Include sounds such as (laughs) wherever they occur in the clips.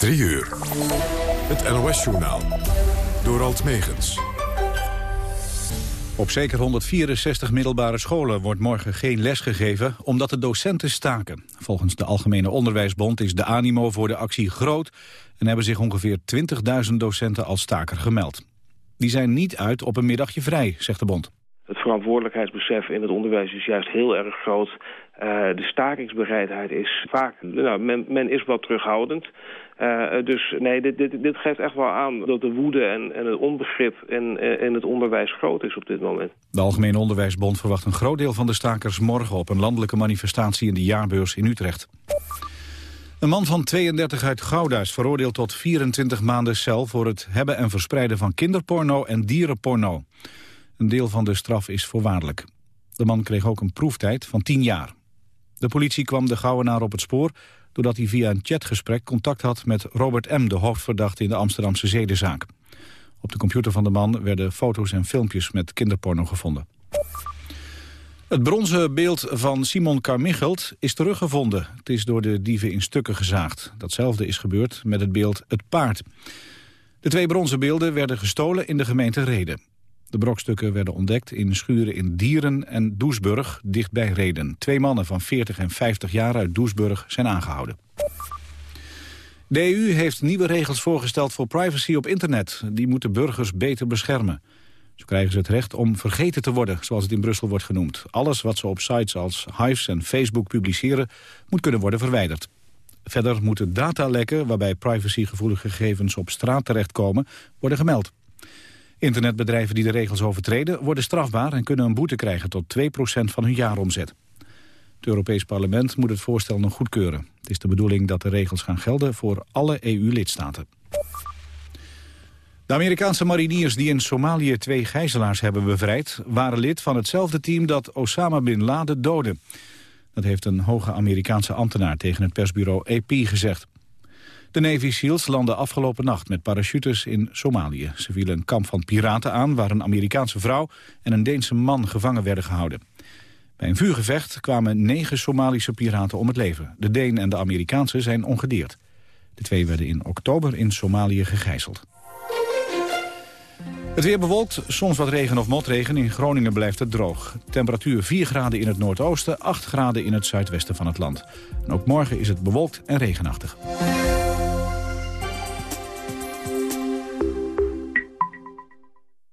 3 uur. Het NOS-journaal. Door Alt Megens. Op zeker 164 middelbare scholen wordt morgen geen les gegeven... omdat de docenten staken. Volgens de Algemene Onderwijsbond is de animo voor de actie groot... en hebben zich ongeveer 20.000 docenten als staker gemeld. Die zijn niet uit op een middagje vrij, zegt de bond. Het verantwoordelijkheidsbesef in het onderwijs is juist heel erg groot. Uh, de stakingsbereidheid is vaak... Nou, men, men is wat terughoudend. Uh, dus nee, dit, dit, dit, geeft echt wel aan dat de woede en, en het onbegrip in, eh, in het onderwijs groot is op dit moment. De Algemene Onderwijsbond verwacht een groot deel van de stakers morgen op een landelijke manifestatie in de jaarbeurs in Utrecht. Een man van 32 uit Gouda is veroordeeld tot 24 maanden cel voor het hebben en verspreiden van kinderporno en dierenporno. Een deel van de straf is voorwaardelijk. De man kreeg ook een proeftijd van 10 jaar. De politie kwam de Gouwenaar op het spoor doordat hij via een chatgesprek contact had met Robert M., de hoofdverdachte in de Amsterdamse zedenzaak. Op de computer van de man werden foto's en filmpjes met kinderporno gevonden. Het bronzen beeld van Simon Carmichelt is teruggevonden. Het is door de dieven in stukken gezaagd. Datzelfde is gebeurd met het beeld Het Paard. De twee bronzen beelden werden gestolen in de gemeente Reden. De brokstukken werden ontdekt in schuren in Dieren en Doesburg, dichtbij Reden. Twee mannen van 40 en 50 jaar uit Doesburg zijn aangehouden. De EU heeft nieuwe regels voorgesteld voor privacy op internet. Die moeten burgers beter beschermen. Zo krijgen ze het recht om vergeten te worden, zoals het in Brussel wordt genoemd. Alles wat ze op sites als Hives en Facebook publiceren, moet kunnen worden verwijderd. Verder moeten datalekken waarbij privacygevoelige gegevens op straat terechtkomen, worden gemeld. Internetbedrijven die de regels overtreden worden strafbaar... en kunnen een boete krijgen tot 2% van hun jaaromzet. Het Europees Parlement moet het voorstel nog goedkeuren. Het is de bedoeling dat de regels gaan gelden voor alle EU-lidstaten. De Amerikaanse mariniers die in Somalië twee gijzelaars hebben bevrijd... waren lid van hetzelfde team dat Osama Bin Laden doodde. Dat heeft een hoge Amerikaanse ambtenaar tegen het persbureau AP gezegd. De Navy SEALs landden afgelopen nacht met parachutes in Somalië. Ze vielen een kamp van piraten aan waar een Amerikaanse vrouw en een Deense man gevangen werden gehouden. Bij een vuurgevecht kwamen negen Somalische piraten om het leven. De Deen en de Amerikaanse zijn ongedeerd. De twee werden in oktober in Somalië gegijzeld. Het weer bewolkt, soms wat regen of motregen. In Groningen blijft het droog. Temperatuur 4 graden in het noordoosten, 8 graden in het zuidwesten van het land. En ook morgen is het bewolkt en regenachtig.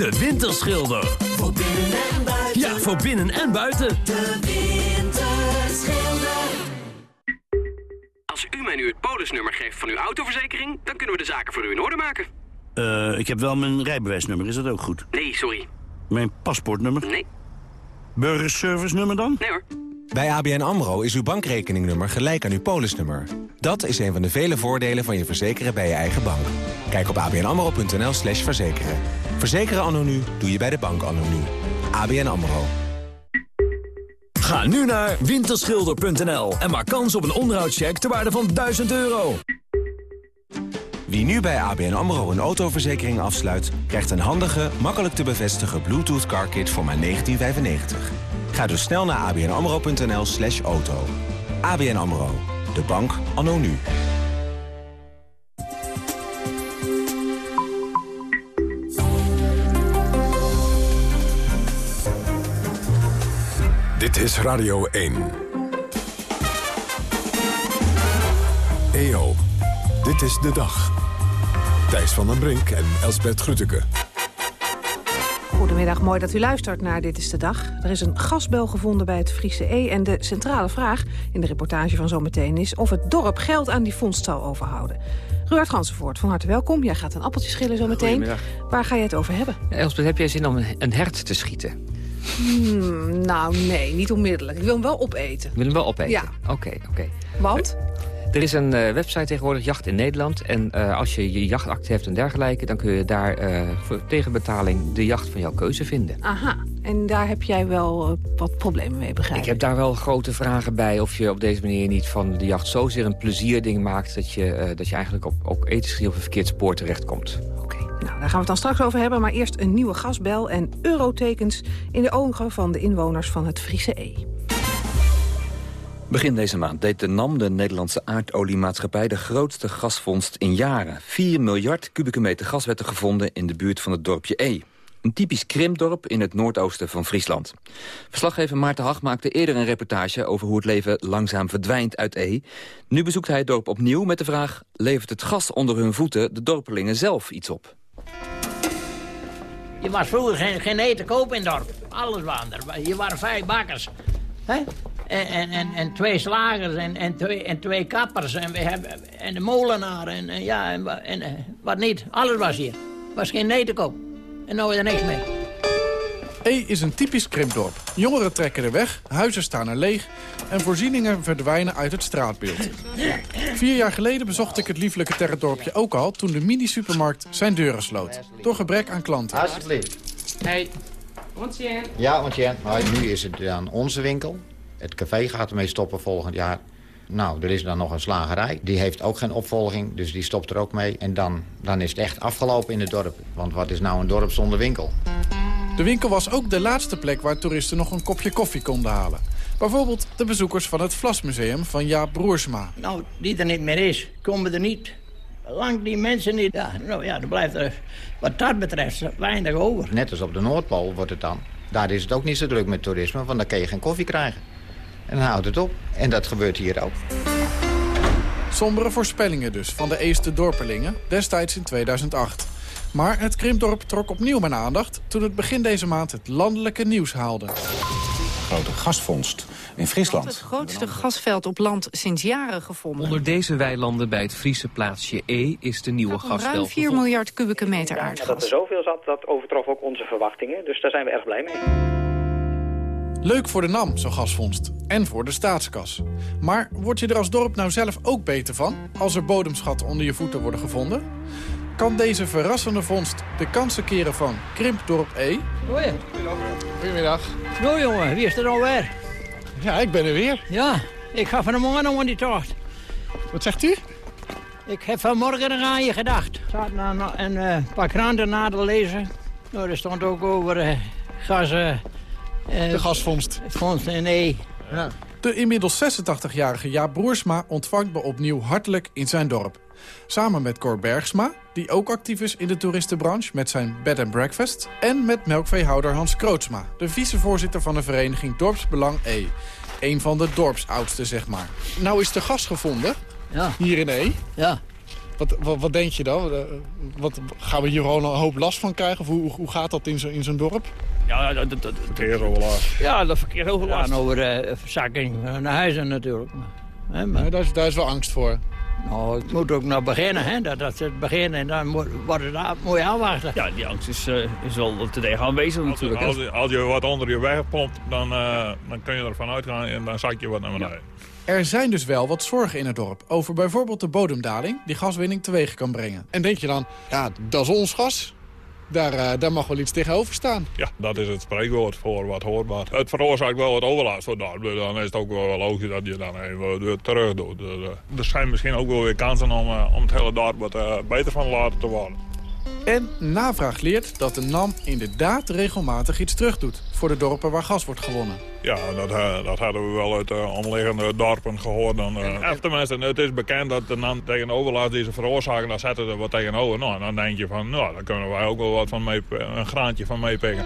De Winterschilder. Voor binnen en buiten. Ja, voor binnen en buiten. De Winterschilder. Als u mij nu het polisnummer geeft van uw autoverzekering... dan kunnen we de zaken voor u in orde maken. Eh, ik heb wel mijn rijbewijsnummer, is dat ook goed? Nee, sorry. Mijn paspoortnummer? Nee. Burgerservice nummer dan? Nee hoor. Bij ABN AMRO is uw bankrekeningnummer gelijk aan uw polisnummer. Dat is een van de vele voordelen van je verzekeren bij je eigen bank. Kijk op abnamro.nl slash verzekeren. Verzekeren anno nu doe je bij de bank anno nu. ABN AMRO. Ga nu naar winterschilder.nl en maak kans op een onderhoudscheck ter waarde van 1000 euro. Wie nu bij ABN AMRO een autoverzekering afsluit... krijgt een handige, makkelijk te bevestigen Bluetooth car kit voor maar 1995. Ga dus snel naar abnamro.nl slash auto. ABN AMRO, de bank anno nu. Dit is Radio 1. EO, Dit is de dag. Thijs van den Brink en Elsbert Grütke. Goedemiddag, mooi dat u luistert naar Dit is de Dag. Er is een gasbel gevonden bij het Friese E. En de centrale vraag in de reportage van zometeen is... of het dorp geld aan die vondst zal overhouden. Ruud Gansenvoort, van harte welkom. Jij gaat een appeltje schillen zometeen. Waar ga je het over hebben? Ja, Elspeth, heb jij zin om een hert te schieten? Hmm, nou, nee, niet onmiddellijk. Ik wil hem wel opeten. Ik wil hem wel opeten? Ja. Oké, oké. Want? Er is een uh, website tegenwoordig, Jacht in Nederland. En uh, als je je jachtakte hebt en dergelijke... dan kun je daar uh, voor tegenbetaling de jacht van jouw keuze vinden. Aha, en daar heb jij wel wat problemen mee, begrijp ik? heb daar wel grote vragen bij of je op deze manier niet van de jacht zozeer een plezierding maakt... dat je, dat je eigenlijk op, ook ethisch op een verkeerd spoor terechtkomt. Oké, nou, daar gaan we het dan straks over hebben. Maar eerst een nieuwe gasbel en eurotekens in de ogen van de inwoners van het Friese E. Begin deze maand deed de NAM, de Nederlandse aardoliemaatschappij... de grootste gasvondst in jaren. 4 miljard kubieke meter gas werd er gevonden in de buurt van het dorpje E. Een typisch krimpdorp in het noordoosten van Friesland. Verslaggever Maarten Hag maakte eerder een reportage... over hoe het leven langzaam verdwijnt uit E. Nu bezoekt hij het dorp opnieuw met de vraag... levert het gas onder hun voeten de dorpelingen zelf iets op? Je was vroeger geen, geen eten kopen in het dorp. Alles waren er. Je waren vijf bakkers. Hè? En, en, en, twee slagers en, en, twee, en twee kappers en, we hebben, en de molenaar en, en ja, en, en, eh, wat niet. Alles was hier. was geen nee te koop. En nu is er niks meer. E is een typisch krimpdorp. Jongeren trekken er weg, huizen staan er leeg... en voorzieningen verdwijnen uit het straatbeeld. Vier jaar geleden bezocht ik het lieflijke terrendorpje ook al... toen de mini-supermarkt zijn deuren sloot. Door gebrek aan klanten. Alsjeblieft. Hey, ontje. Ja, ontje. nu is het dan onze winkel. Het café gaat ermee stoppen volgend jaar. Nou, er is dan nog een slagerij. Die heeft ook geen opvolging, dus die stopt er ook mee. En dan, dan is het echt afgelopen in het dorp. Want wat is nou een dorp zonder winkel? De winkel was ook de laatste plek waar toeristen nog een kopje koffie konden halen. Bijvoorbeeld de bezoekers van het Vlasmuseum van Jaap Broersma. Nou, die er niet meer is, komen er niet. Lang die mensen niet. Ja, nou ja, dan blijft er wat dat betreft weinig over. Net als op de Noordpool wordt het dan. Daar is het ook niet zo druk met toerisme, want dan kan je geen koffie krijgen. En dan houdt het op. En dat gebeurt hier ook. Sombere voorspellingen dus van de eerste dorpelingen, destijds in 2008. Maar het krimpdorp trok opnieuw mijn aandacht... toen het begin deze maand het landelijke nieuws haalde. Grote gasvondst in Friesland. Het grootste gasveld op land sinds jaren gevonden. Onder deze weilanden bij het Friese plaatsje E is de nieuwe gasveld Ruim 4 miljard kubieke meter aardgas. Dat er zoveel zat, dat overtrof ook onze verwachtingen. Dus daar zijn we erg blij mee. Leuk voor de NAM, zo'n gasvondst. En voor de staatskas. Maar word je er als dorp nou zelf ook beter van... als er bodemschatten onder je voeten worden gevonden? Kan deze verrassende vondst de kansen keren van Krimpdorp E? Hoi. Goedemiddag. Nou jongen, wie is er alweer? Ja, ik ben er weer. Ja, ik ga vanmorgen nog aan die tocht. Wat zegt u? Ik heb vanmorgen nog aan je gedacht. Ik zat een paar kranten na te lezen. Nou, er stond ook over uh, gas... Uh, de gasvondst. Vondst nee. Ja. De inmiddels 86-jarige Jaap Broersma ontvangt me opnieuw hartelijk in zijn dorp. Samen met Cor Bergsma, die ook actief is in de toeristenbranche... met zijn bed and breakfast. En met melkveehouder Hans Krootsma, de vicevoorzitter van de vereniging Dorpsbelang E. Een van de dorpsoudsten, zeg maar. Nou is de gas gevonden, ja. hier in E. Ja. Wat, wat, wat, denk je dan? Wat, gaan we hier gewoon een hoop last van krijgen? Of hoe, hoe gaat dat in zo'n in zo'n dorp? Ja, dat, dat, dat, verkeersoverlast. Ja, dat verkeersoverlast. Ja, over uh, verzakking naar huizen natuurlijk. He, maar... ja, daar, is, daar is wel angst voor. Nou, het moet ook nog beginnen, hè. Dat, dat het beginnen en dan moet, wordt het mooi aanwachten. Ja, die angst is, uh, is wel te tegen aanwezig natuurlijk. Als, als, als, je wat onder je weg pompt, dan, uh, dan kun je ervan uitgaan en dan zak je wat naar beneden. Ja. Er zijn dus wel wat zorgen in het dorp over bijvoorbeeld de bodemdaling die gaswinning teweeg kan brengen. En denk je dan, ja, dat is ons gas. Daar, uh, daar mag wel iets tegenover staan. Ja, dat is het spreekwoord voor wat hoorbaar. Het veroorzaakt wel wat overlast. Dan is het ook wel logisch dat je dan even terug doet. Dus, uh, er zijn misschien ook wel weer kansen om, uh, om het hele dorp wat beter van laten te worden. En navraag leert dat de NAM inderdaad regelmatig iets terugdoet... voor de dorpen waar gas wordt gewonnen. Ja, dat, uh, dat hadden we wel uit uh, omliggende dorpen gehoord. Dan, uh, tenminste, het is bekend dat de NAM tegen de overlast die ze veroorzaken... daar zetten ze wat tegenover. Nou, dan denk je van, nou, daar kunnen wij ook wel wat van mee, een graantje van meepikken.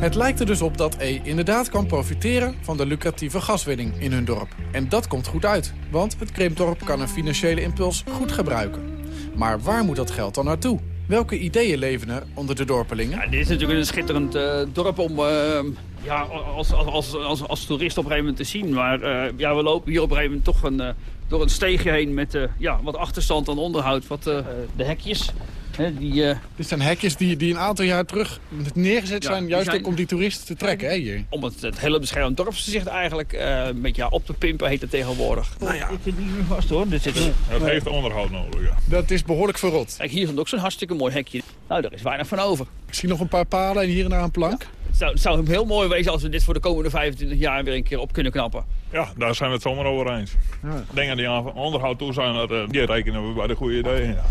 Het lijkt er dus op dat E inderdaad kan profiteren... van de lucratieve gaswinning in hun dorp. En dat komt goed uit, want het Krimpdorp kan een financiële impuls goed gebruiken. Maar waar moet dat geld dan naartoe? Welke ideeën leven er onder de dorpelingen? Ja, dit is natuurlijk een schitterend uh, dorp om uh, ja, als, als, als, als, toerist op een gegeven moment te zien. Maar uh, ja, we lopen hier op een gegeven moment toch een, door een steegje heen met ja, wat achterstand aan onderhoud. Wat, de hekjes die, uh... Dit zijn hekjes die, die een aantal jaar terug neergezet zijn... juist ook om die toeristen te trekken, hè, hier? Om het, het hele beschermd dorpsgezicht eigenlijk uh, een beetje ja, op te pimpen heet het tegenwoordig. Nou ja. Ik zit niet meer vast, hoor. Dit zit er... Het heeft onderhoud nodig, ja. Dat is behoorlijk verrot. Kijk, hier is ook zo'n hartstikke mooi hekje. Nou, daar is weinig van over. Ik zie nog een paar palen en hier en daar een plank. Het zou, het zou heel mooi wezen als we dit voor de komende 25 jaar weer een keer op kunnen knappen. Ja, daar zijn we het zomaar over eens. Ja. Dingen die aan onderhoud toe zijn, dat, uh, die rekenen we bij de goede ideeën. Ja.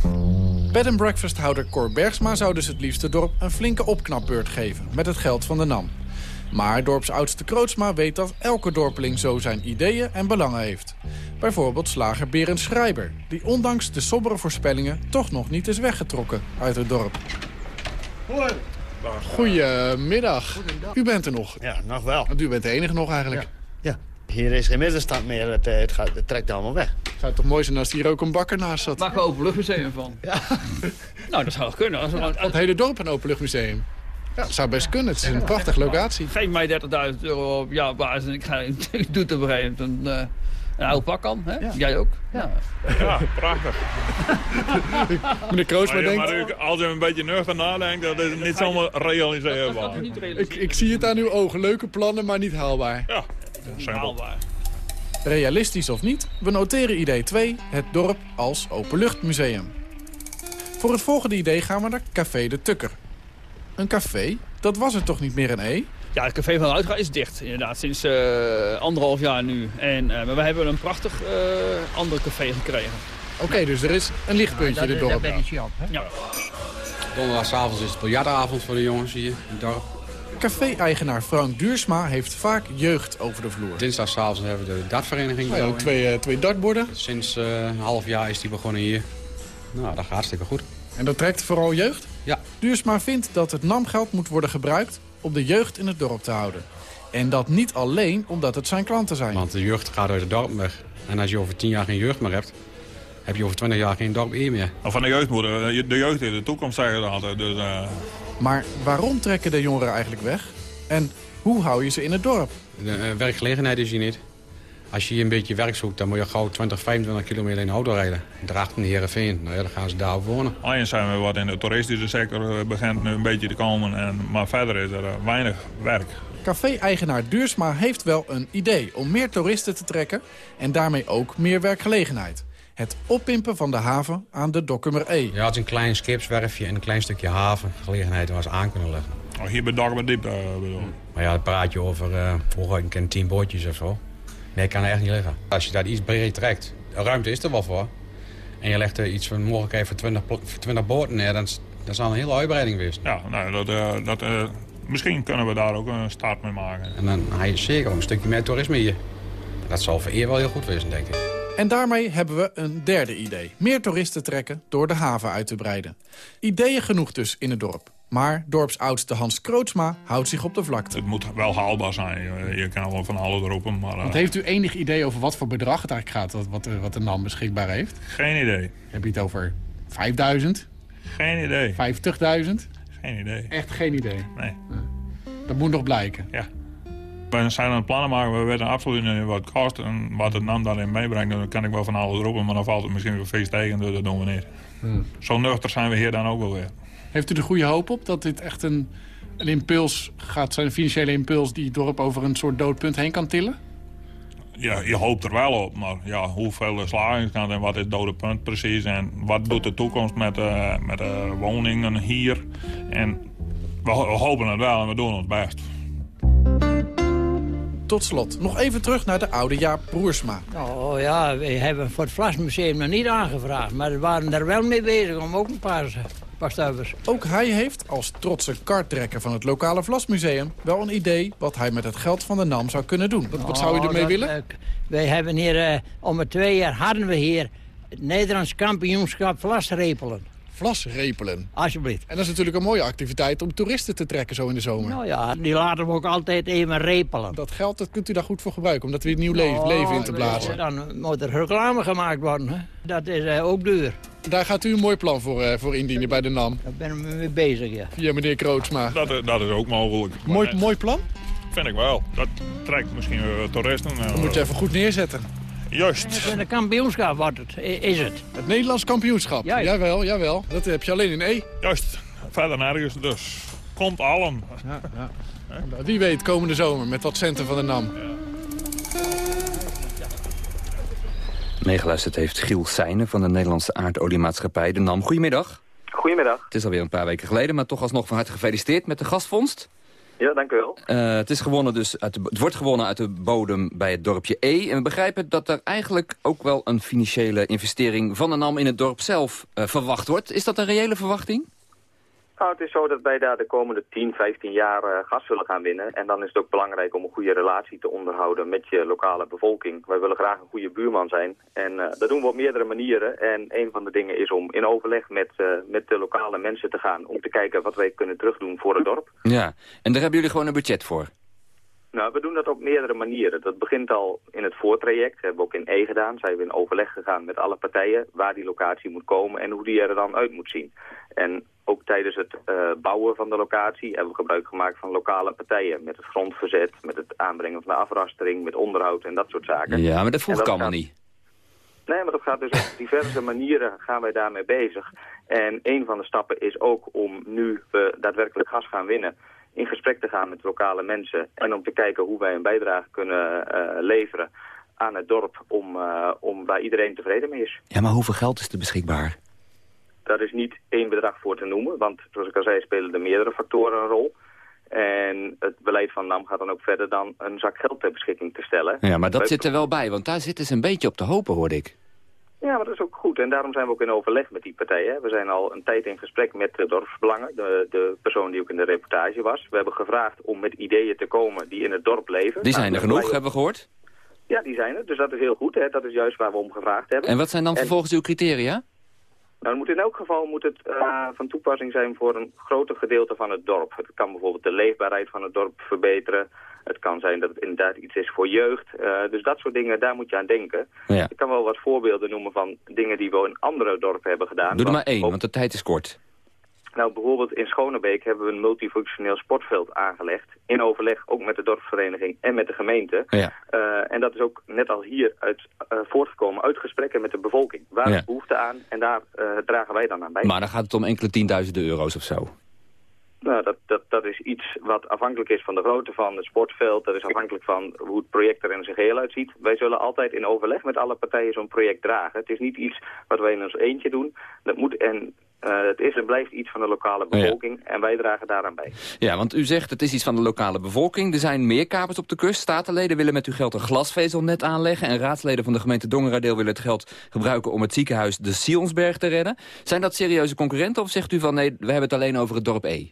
Bed and breakfast-houder Cor Bergsma zou dus het liefste dorp een flinke opknapbeurt geven met het geld van de NAM. Maar dorpsoudste Krootsma weet dat elke dorpeling zo zijn ideeën en belangen heeft. Bijvoorbeeld slager Berend Schrijber, die ondanks de sombere voorspellingen toch nog niet is weggetrokken uit het dorp. Hoi. Goedemiddag. U bent er nog? Ja, nog wel. Want u bent de enige nog eigenlijk. Ja. Hier is geen middenstand meer, het, het, gaat, het trekt allemaal weg. Het zou toch mooi zijn als hier ook een bakker naast zat? Maak een openluchtmuseum van. Ja. (laughs) nou, dat zou wel kunnen. Als ja, het hele dorp een openluchtmuseum. Ja, dat zou best kunnen. Het is een prachtige locatie. Geef mij 30.000 euro op jaarbasis en ik, ga, (laughs) ik doe het op een gegeven moment. Een, uh, een oude pak kan, hè? Ja. Jij ook? Ja, ja prachtig. (laughs) Meneer Kroos, maar, denkt... Maar als je een beetje nuchter nadenkt, dat is niet zomaar realiseerbaar. Ik, ik zie het aan uw ogen. Leuke plannen, maar niet haalbaar. Ja, haalbaar. Realistisch of niet, we noteren idee 2, het dorp als openluchtmuseum. Voor het volgende idee gaan we naar Café de Tukker. Een café, dat was er toch niet meer een E? Ja, het café van de Uitga is dicht, inderdaad, sinds uh, anderhalf jaar nu. En, uh, maar we hebben een prachtig uh, ander café gekregen. Oké, okay, dus er is een lichtpuntje in het dorp. Dat ben je op, hè? Ja. Donderdagavond is het biljartavond voor de jongens hier in het dorp. Café-eigenaar Frank Duursma heeft vaak jeugd over de vloer. Dinsdagavond hebben we de dartvereniging. Ja, twee, twee dartborden. Sinds een half jaar is die begonnen hier. Nou, dat gaat hartstikke goed. En dat trekt vooral jeugd? Ja. Duursma vindt dat het NAM-geld moet worden gebruikt om de jeugd in het dorp te houden. En dat niet alleen omdat het zijn klanten zijn. Want de jeugd gaat uit het dorp weg. En als je over tien jaar geen jeugd meer hebt, heb je over twintig jaar geen dorp meer. Van de jeugd moeten de jeugd in de toekomst zeggen altijd. Dus, uh... Maar waarom trekken de jongeren eigenlijk weg? En hoe hou je ze in het dorp? De uh, werkgelegenheid is hier niet. Als je hier een beetje werk zoekt, dan moet je gauw 20, 25 kilometer in de auto rijden. Drachten Heerenveen, nou ja, dan gaan ze daar wonen. Alleen zijn we wat in de toeristische sector eh, begint nu een beetje te komen. En, maar verder is er weinig werk. Café-eigenaar Duursma heeft wel een idee om meer toeristen te trekken... en daarmee ook meer werkgelegenheid. Het oppimpen van de haven aan de Dokkumer E. Ja, het is een klein skipswerfje en een klein stukje haven. Gelegenheid waar ze aan kunnen leggen. Oh, hier bij Dokkumer Diep, uh, bedoel Maar ja, dan praat je over uh, vroeger een tien bootjes of zo. Nee, kan er echt niet liggen. Als je daar iets breed trekt, de ruimte is er wel voor. En je legt er iets van mogelijkheid voor 20, 20 boten neer, dan, dan zal een hele uitbreiding wezen. Ja, nou, dat, uh, dat, uh, misschien kunnen we daar ook een start mee maken. En dan ga je zeker een stukje meer toerisme hier. Dat zal voor eer wel heel goed wezen, denk ik. En daarmee hebben we een derde idee. Meer toeristen trekken door de haven uit te breiden. Ideeën genoeg dus in het dorp. Maar dorpsoudste Hans Krootsma houdt zich op de vlakte. Het moet wel haalbaar zijn. Je kan wel van alles roepen. Maar, Want heeft u enig idee over wat voor bedrag het eigenlijk gaat... wat, wat de NAM beschikbaar heeft? Geen idee. Heb je het over 5000? Geen idee. 50.000? Geen idee. Echt geen idee? Nee. Dat moet nog blijken? Ja. We zijn aan het plannen maken, we weten absoluut niet wat kost. En wat het NAM daarin meebrengt, dan kan ik wel van alles roepen. Maar dan valt het misschien weer feest tegen, dus dat doen we niet. Hmm. Zo nuchter zijn we hier dan ook wel weer. Heeft u er goede hoop op dat dit echt een, een impuls gaat zijn, een financiële impuls... die het dorp over een soort doodpunt heen kan tillen? Ja, je hoopt er wel op, maar ja, hoeveel slagingskant en wat is het dode punt precies... en wat doet de toekomst met, uh, met de woningen hier. En we, we hopen het wel en we doen ons best. Tot slot, nog even terug naar de oude Jaap Broersma. Oh ja, we hebben voor het Vlasmuseum nog niet aangevraagd... maar we waren er wel mee bezig om ook een paar ook hij heeft, als trotse karttrekker van het lokale Vlasmuseum... wel een idee wat hij met het geld van de NAM zou kunnen doen. Wat, wat zou u ermee oh, willen? wij hebben hier, uh, om het twee jaar hadden we hier... het Nederlands kampioenschap vlasrepelen. Vlasrepelen? Alsjeblieft. En dat is natuurlijk een mooie activiteit om toeristen te trekken zo in de zomer. Nou ja, die laten we ook altijd even repelen. Dat geld dat kunt u daar goed voor gebruiken, om dat weer nieuw leven, oh, leven in te blazen. Dan moet er reclame gemaakt worden. Hè? Dat is uh, ook duur. Daar gaat u een mooi plan voor, uh, voor indienen bij de NAM. Daar ben ik mee bezig, ja. Ja, meneer Krootsma. Dat, dat is ook mogelijk. Mooi, mooi plan? Vind ik wel. Dat trekt misschien uh, toeristen. Dat moet je even goed neerzetten. Juist. Het een kampioenschap wordt het, is het. Het Nederlands kampioenschap? Juist. Jawel, jawel. Dat heb je alleen in E. Juist. Verder nergens dus. Komt allen. Ja, ja. Wie weet komende zomer met wat centen van de NAM. Ja. Meegeluisterd heeft Giel Seijnen van de Nederlandse aardoliemaatschappij, de NAM. Goedemiddag. Goedemiddag. Het is alweer een paar weken geleden, maar toch alsnog van harte gefeliciteerd met de gastvondst. Ja, dank u wel. Uh, het, is gewonnen dus uit de, het wordt gewonnen uit de bodem bij het dorpje E. En we begrijpen dat er eigenlijk ook wel een financiële investering van de NAM in het dorp zelf uh, verwacht wordt. Is dat een reële verwachting? Nou, het is zo dat wij daar de komende 10, 15 jaar uh, gas zullen gaan winnen. En dan is het ook belangrijk om een goede relatie te onderhouden met je lokale bevolking. Wij willen graag een goede buurman zijn. En uh, dat doen we op meerdere manieren. En een van de dingen is om in overleg met, uh, met de lokale mensen te gaan... om te kijken wat wij kunnen terugdoen voor het dorp. Ja, en daar hebben jullie gewoon een budget voor? Nou, we doen dat op meerdere manieren. Dat begint al in het voortraject. Dat hebben we ook in E gedaan. Zijn we in overleg gegaan met alle partijen waar die locatie moet komen en hoe die er dan uit moet zien. En ook tijdens het uh, bouwen van de locatie hebben we gebruik gemaakt van lokale partijen. Met het grondverzet, met het aanbrengen van de afrastering, met onderhoud en dat soort zaken. Ja, maar dat vroeg ik allemaal gaat... niet. Nee, maar dat gaat dus op (laughs) diverse manieren gaan wij daarmee bezig. En een van de stappen is ook om nu we daadwerkelijk gas gaan winnen in gesprek te gaan met lokale mensen en om te kijken hoe wij een bijdrage kunnen uh, leveren aan het dorp om, uh, om waar iedereen tevreden mee is. Ja, maar hoeveel geld is er beschikbaar? Daar is niet één bedrag voor te noemen, want zoals ik al zei spelen er meerdere factoren een rol. En het beleid van NAM gaat dan ook verder dan een zak geld ter beschikking te stellen. Ja, maar dat zit er wel bij, want daar zitten ze een beetje op te hopen, hoorde ik. Ja, maar dat is ook goed. En daarom zijn we ook in overleg met die partijen. We zijn al een tijd in gesprek met de dorpsbelangen, de, de persoon die ook in de reportage was. We hebben gevraagd om met ideeën te komen die in het dorp leven. Die zijn er genoeg, hebben we gehoord? Ja, die zijn er. Dus dat is heel goed. Hè. Dat is juist waar we om gevraagd hebben. En wat zijn dan vervolgens uw criteria? Nou, moet in elk geval moet het uh, van toepassing zijn voor een groter gedeelte van het dorp. Het kan bijvoorbeeld de leefbaarheid van het dorp verbeteren. Het kan zijn dat het inderdaad iets is voor jeugd. Uh, dus dat soort dingen, daar moet je aan denken. Ja. Ik kan wel wat voorbeelden noemen van dingen die we in andere dorpen hebben gedaan. Doe er maar één, want de tijd is kort. Nou, bijvoorbeeld in Schonebeek hebben we een multifunctioneel sportveld aangelegd. In overleg ook met de dorpsvereniging en met de gemeente. Ja. Uh, en dat is ook net als hier uit, uh, voortgekomen uit gesprekken met de bevolking. Waar Ja. is behoefte aan en daar uh, dragen wij dan aan bij. Maar dan gaat het om enkele tienduizenden euro's of zo. Nou, dat, dat, dat is iets wat afhankelijk is van de grootte van het sportveld. Dat is afhankelijk van hoe het project er in zijn geheel uitziet. Wij zullen altijd in overleg met alle partijen zo'n project dragen. Het is niet iets wat wij in ons eentje doen. Dat moet, en uh, het is en blijft iets van de lokale bevolking. En wij dragen daaraan bij. Ja, want u zegt het is iets van de lokale bevolking. Er zijn meer kapers op de kust. Statenleden willen met uw geld een glasvezelnet aanleggen. En raadsleden van de gemeente Dongeradeel willen het geld gebruiken... om het ziekenhuis de Sionsberg te redden. Zijn dat serieuze concurrenten of zegt u van nee, we hebben het alleen over het dorp E?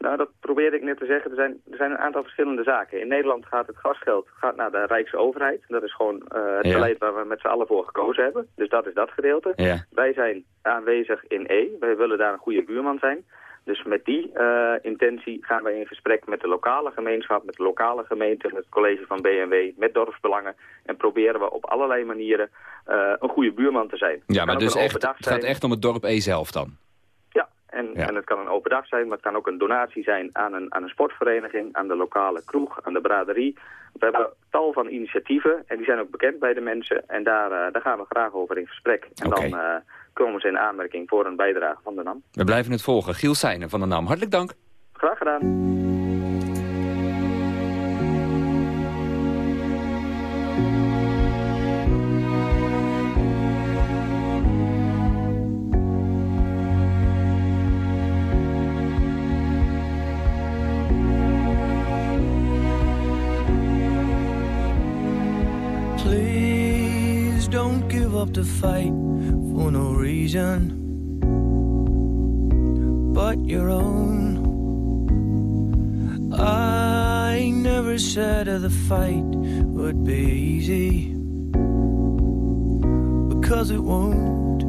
Nou, dat probeerde ik net te zeggen. Er zijn, er zijn een aantal verschillende zaken. In Nederland gaat het gasgeld gaat naar de Rijksoverheid. Dat is gewoon uh, het Ja. beleid waar we met z'n allen voor gekozen hebben. Dus dat is dat gedeelte. Ja. Wij zijn aanwezig in E. Wij willen daar een goede buurman zijn. Dus met die uh, intentie gaan wij in gesprek met de lokale gemeenschap, met de lokale gemeente, met het college van BNW, met dorpsbelangen. En proberen we op allerlei manieren uh, een goede buurman te zijn. Ja, maar dus echt, het gaat echt om het dorp E zelf dan? En, Ja. en het kan een open dag zijn, maar het kan ook een donatie zijn aan een, aan een sportvereniging, aan de lokale kroeg, aan de braderie. We hebben tal van initiatieven en die zijn ook bekend bij de mensen. En daar, uh, daar gaan we graag over in gesprek. En dan uh, komen ze in aanmerking voor een bijdrage van de NAM. We blijven het volgen. Giel Seijnen van de NAM, hartelijk dank. Graag gedaan. But your own. I never said the fight would be easy because it won't.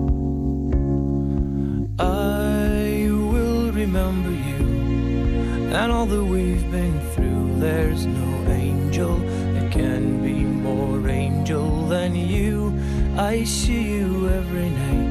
I will remember you and all that we've been through. There's no angel that can be more angel than you. I see you every night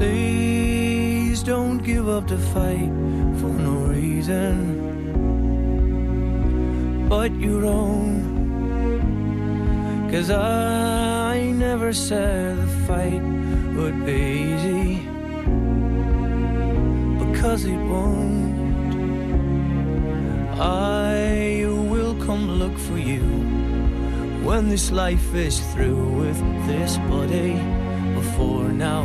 Please don't give up the fight for no reason but your own. Cause I never said the fight would be easy because it won't. I will come look for you when this life is through with this body. Before now,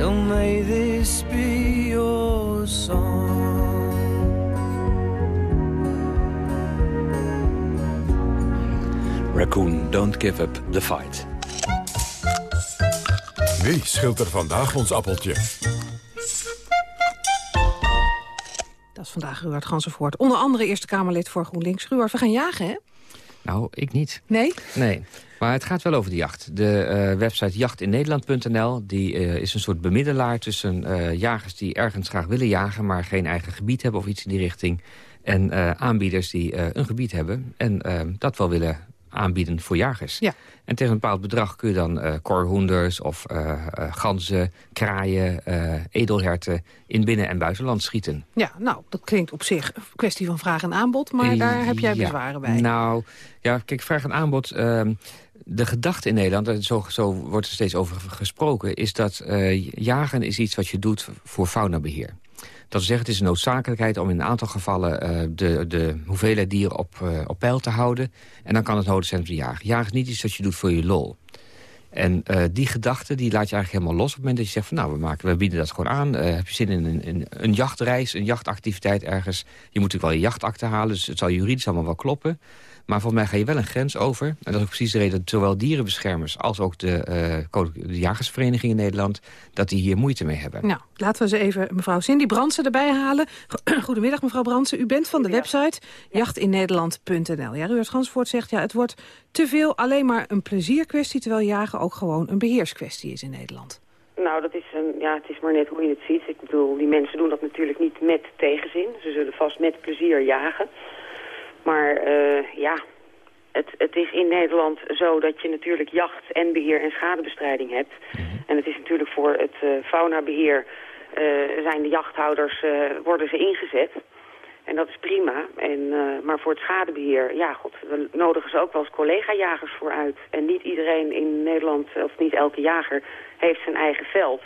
So may this be your song. Raccoon, don't give up the fight. Wie schilt er vandaag ons appeltje? Dat is vandaag Ruud Gansenvoort. Onder andere Eerste Kamerlid voor GroenLinks. Ruud, we gaan jagen, hè? Nou, ik niet. Nee? Nee. Maar het gaat wel over de jacht. De uh, website jachtinnederland.nl die uh, is een soort bemiddelaar tussen uh, jagers die ergens graag willen jagen... maar geen eigen gebied hebben of iets in die richting. En aanbieders die een gebied hebben en dat wel willen aanbieden voor jagers. Ja. En tegen een bepaald bedrag kun je dan uh, korhoenders of uh, uh, ganzen, kraaien, edelherten in binnen- en buitenland schieten. Ja, nou, dat klinkt op zich een kwestie van vraag en aanbod, maar daar heb jij bezwaren bij. Nou, ja, kijk, vraag en aanbod... Ehm, de gedachte in Nederland, zo, zo wordt er steeds over gesproken... is dat jagen is iets wat je doet voor faunabeheer. Dat zeggen, het is een noodzakelijkheid om in een aantal gevallen uh, de, de hoeveelheid dieren op, uh, op peil te houden. En dan kan het nodencentrum jagen. Jagen is niet iets wat je doet voor je lol. En uh, die gedachte die laat je eigenlijk helemaal los op het moment dat je zegt van nou, we, maken, we bieden dat gewoon aan. heb je zin in een, in een jachtreis, een jachtactiviteit ergens. Je moet natuurlijk wel je jachtakte halen, dus het zal juridisch allemaal wel kloppen. Maar volgens mij ga je wel een grens over. En dat is ook precies de reden dat zowel dierenbeschermers... als ook de, uh, de jagersvereniging in Nederland... dat die hier moeite mee hebben. Nou, laten we ze even mevrouw Cindy Brandsen erbij halen. (clears throat) Goedemiddag, mevrouw Brandsen. U bent van de website jachtinnederland.nl. Ja, Ruud Gansvoort zegt, ja, het wordt te veel alleen maar een plezierkwestie... terwijl jagen ook gewoon een beheerskwestie is in Nederland. Nou, dat is een, ja, het is maar net hoe je het ziet. Ik bedoel, die mensen doen dat natuurlijk niet met tegenzin. Ze zullen vast met plezier jagen. Maar uh, ja, het, het is in Nederland zo dat je natuurlijk jacht en beheer en schadebestrijding hebt. En het is natuurlijk voor het uh, faunabeheer uh, zijn de jachthouders, worden ze ingezet. En dat is prima. En, maar voor het schadebeheer, ja god, we nodigen ze ook wel als collega-jagers voor uit. En niet iedereen in Nederland, of niet elke jager, heeft zijn eigen veld.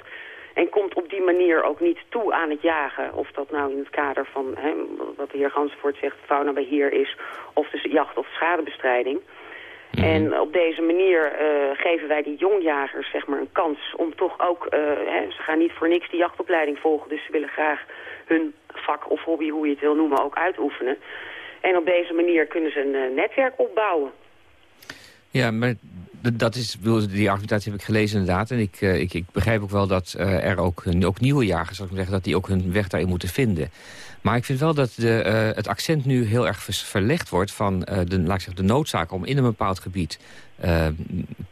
En komt op die manier ook niet toe aan het jagen. Of dat nou in het kader van hè, wat de heer Gansvoort zegt, faunabeheer is. Of dus jacht of schadebestrijding. Mm. En op deze manier uh, geven wij die jongjagers zeg maar, een kans om toch ook... Uh, hè, ze gaan niet voor niks die jachtopleiding volgen. Dus ze willen graag hun vak of hobby, hoe je het wil noemen, ook uitoefenen. En op deze manier kunnen ze een uh, netwerk opbouwen. Ja, maar dat is, die argumentatie heb ik gelezen inderdaad. En ik, uh, ik, ik begrijp ook wel dat uh, er ook, ook nieuwe jagers, zal ik zeggen, dat die ook hun weg daarin moeten vinden. Maar ik vind wel dat de, uh, het accent nu heel erg verlegd wordt van de, laat ik zeggen, de noodzaak om in een bepaald gebied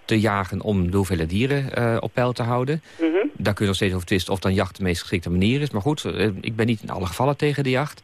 te jagen om de hoeveelheid dieren op peil te houden. Mm -hmm. Daar kun je nog steeds over twisten of dan jacht de meest geschikte manier is. Maar goed, ik ben niet in alle gevallen tegen de jacht.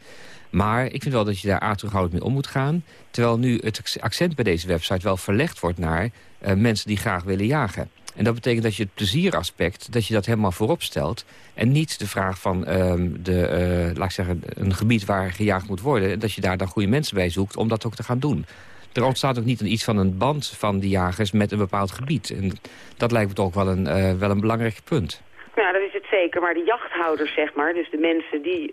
Maar ik vind wel dat je daar aardig mee om moet gaan. Terwijl nu het accent bij deze website wel verlegd wordt naar uh, mensen die graag willen jagen. En dat betekent dat je het plezieraspect, dat je dat helemaal voorop stelt. En niet de vraag van um, de, uh, laat ik zeggen, een gebied waar gejaagd moet worden. Dat je daar dan goede mensen bij zoekt om dat ook te gaan doen. er ontstaat ook niet een, iets van een band van die jagers met een bepaald gebied. En dat lijkt me toch wel een, uh, wel een belangrijk punt. Ja, dat is het zeker. Maar de jachthouders, zeg maar, dus de mensen die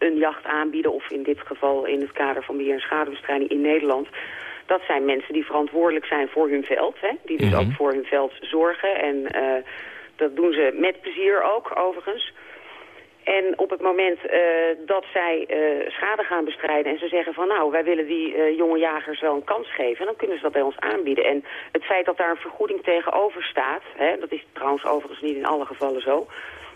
een jacht aanbieden... of in dit geval in het kader van beheer en schadebestrijding in Nederland... dat zijn mensen die verantwoordelijk zijn voor hun veld. Hè? Die dus ook voor hun veld zorgen. En uh, dat doen ze met plezier ook, overigens. En op het moment uh, dat zij uh, schade gaan bestrijden en ze zeggen van nou, wij willen die uh, jonge jagers wel een kans geven, dan kunnen ze dat bij ons aanbieden. En het feit dat daar een vergoeding tegenover staat, hè, dat is trouwens overigens niet in alle gevallen zo,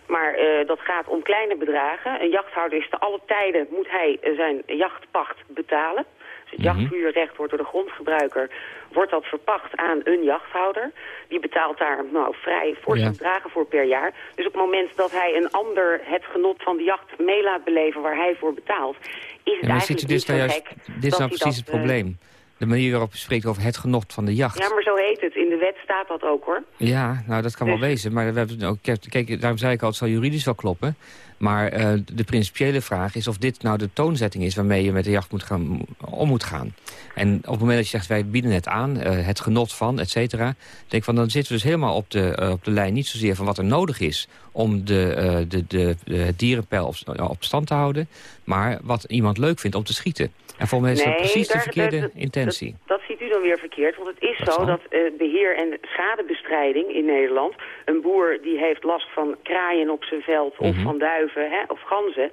maar dat gaat om kleine bedragen. Een jachthouder is te alle tijden, moet hij zijn jachtpacht betalen. Dus het Mhm. jachtvuurrecht wordt door de grondgebruiker wordt dat verpacht aan een jachthouder. Die betaalt daar nou, vrij forse Ja. bedragen voor per jaar. Dus op het moment dat hij een ander het genot van de jacht mee laat beleven waar hij voor betaalt... is het Ja, eigenlijk dit niet zo juist, gek dit is nou precies dat, het eh, probleem. De manier waarop u spreekt over het genot van de jacht. ja, maar zo heet het. In de wet staat dat ook, hoor. Ja, nou dat kan wel wezen. Maar we hebben ook, kijk, daarom zei ik al, het zal juridisch wel kloppen. Maar eh, de principiële vraag is of dit nou de toonzetting is... waarmee je met de jacht moet gaan, om moet gaan. En op het moment dat je zegt, wij bieden het aan, eh, het genot van, et cetera... denk ik van, dan zitten we dus helemaal op de, eh, op de lijn. Niet zozeer van wat er nodig is om de, de, de, het dierenpeil op, op stand te houden... maar wat iemand leuk vindt om te schieten. En volgens mij is dat Nee, precies de verkeerde dat- Dat ziet u dan weer verkeerd, want het is Dat zo dat eh, beheer en schadebestrijding in Nederland... een boer die heeft last van kraaien op zijn veld of Mhm. van duiven hè, of ganzen...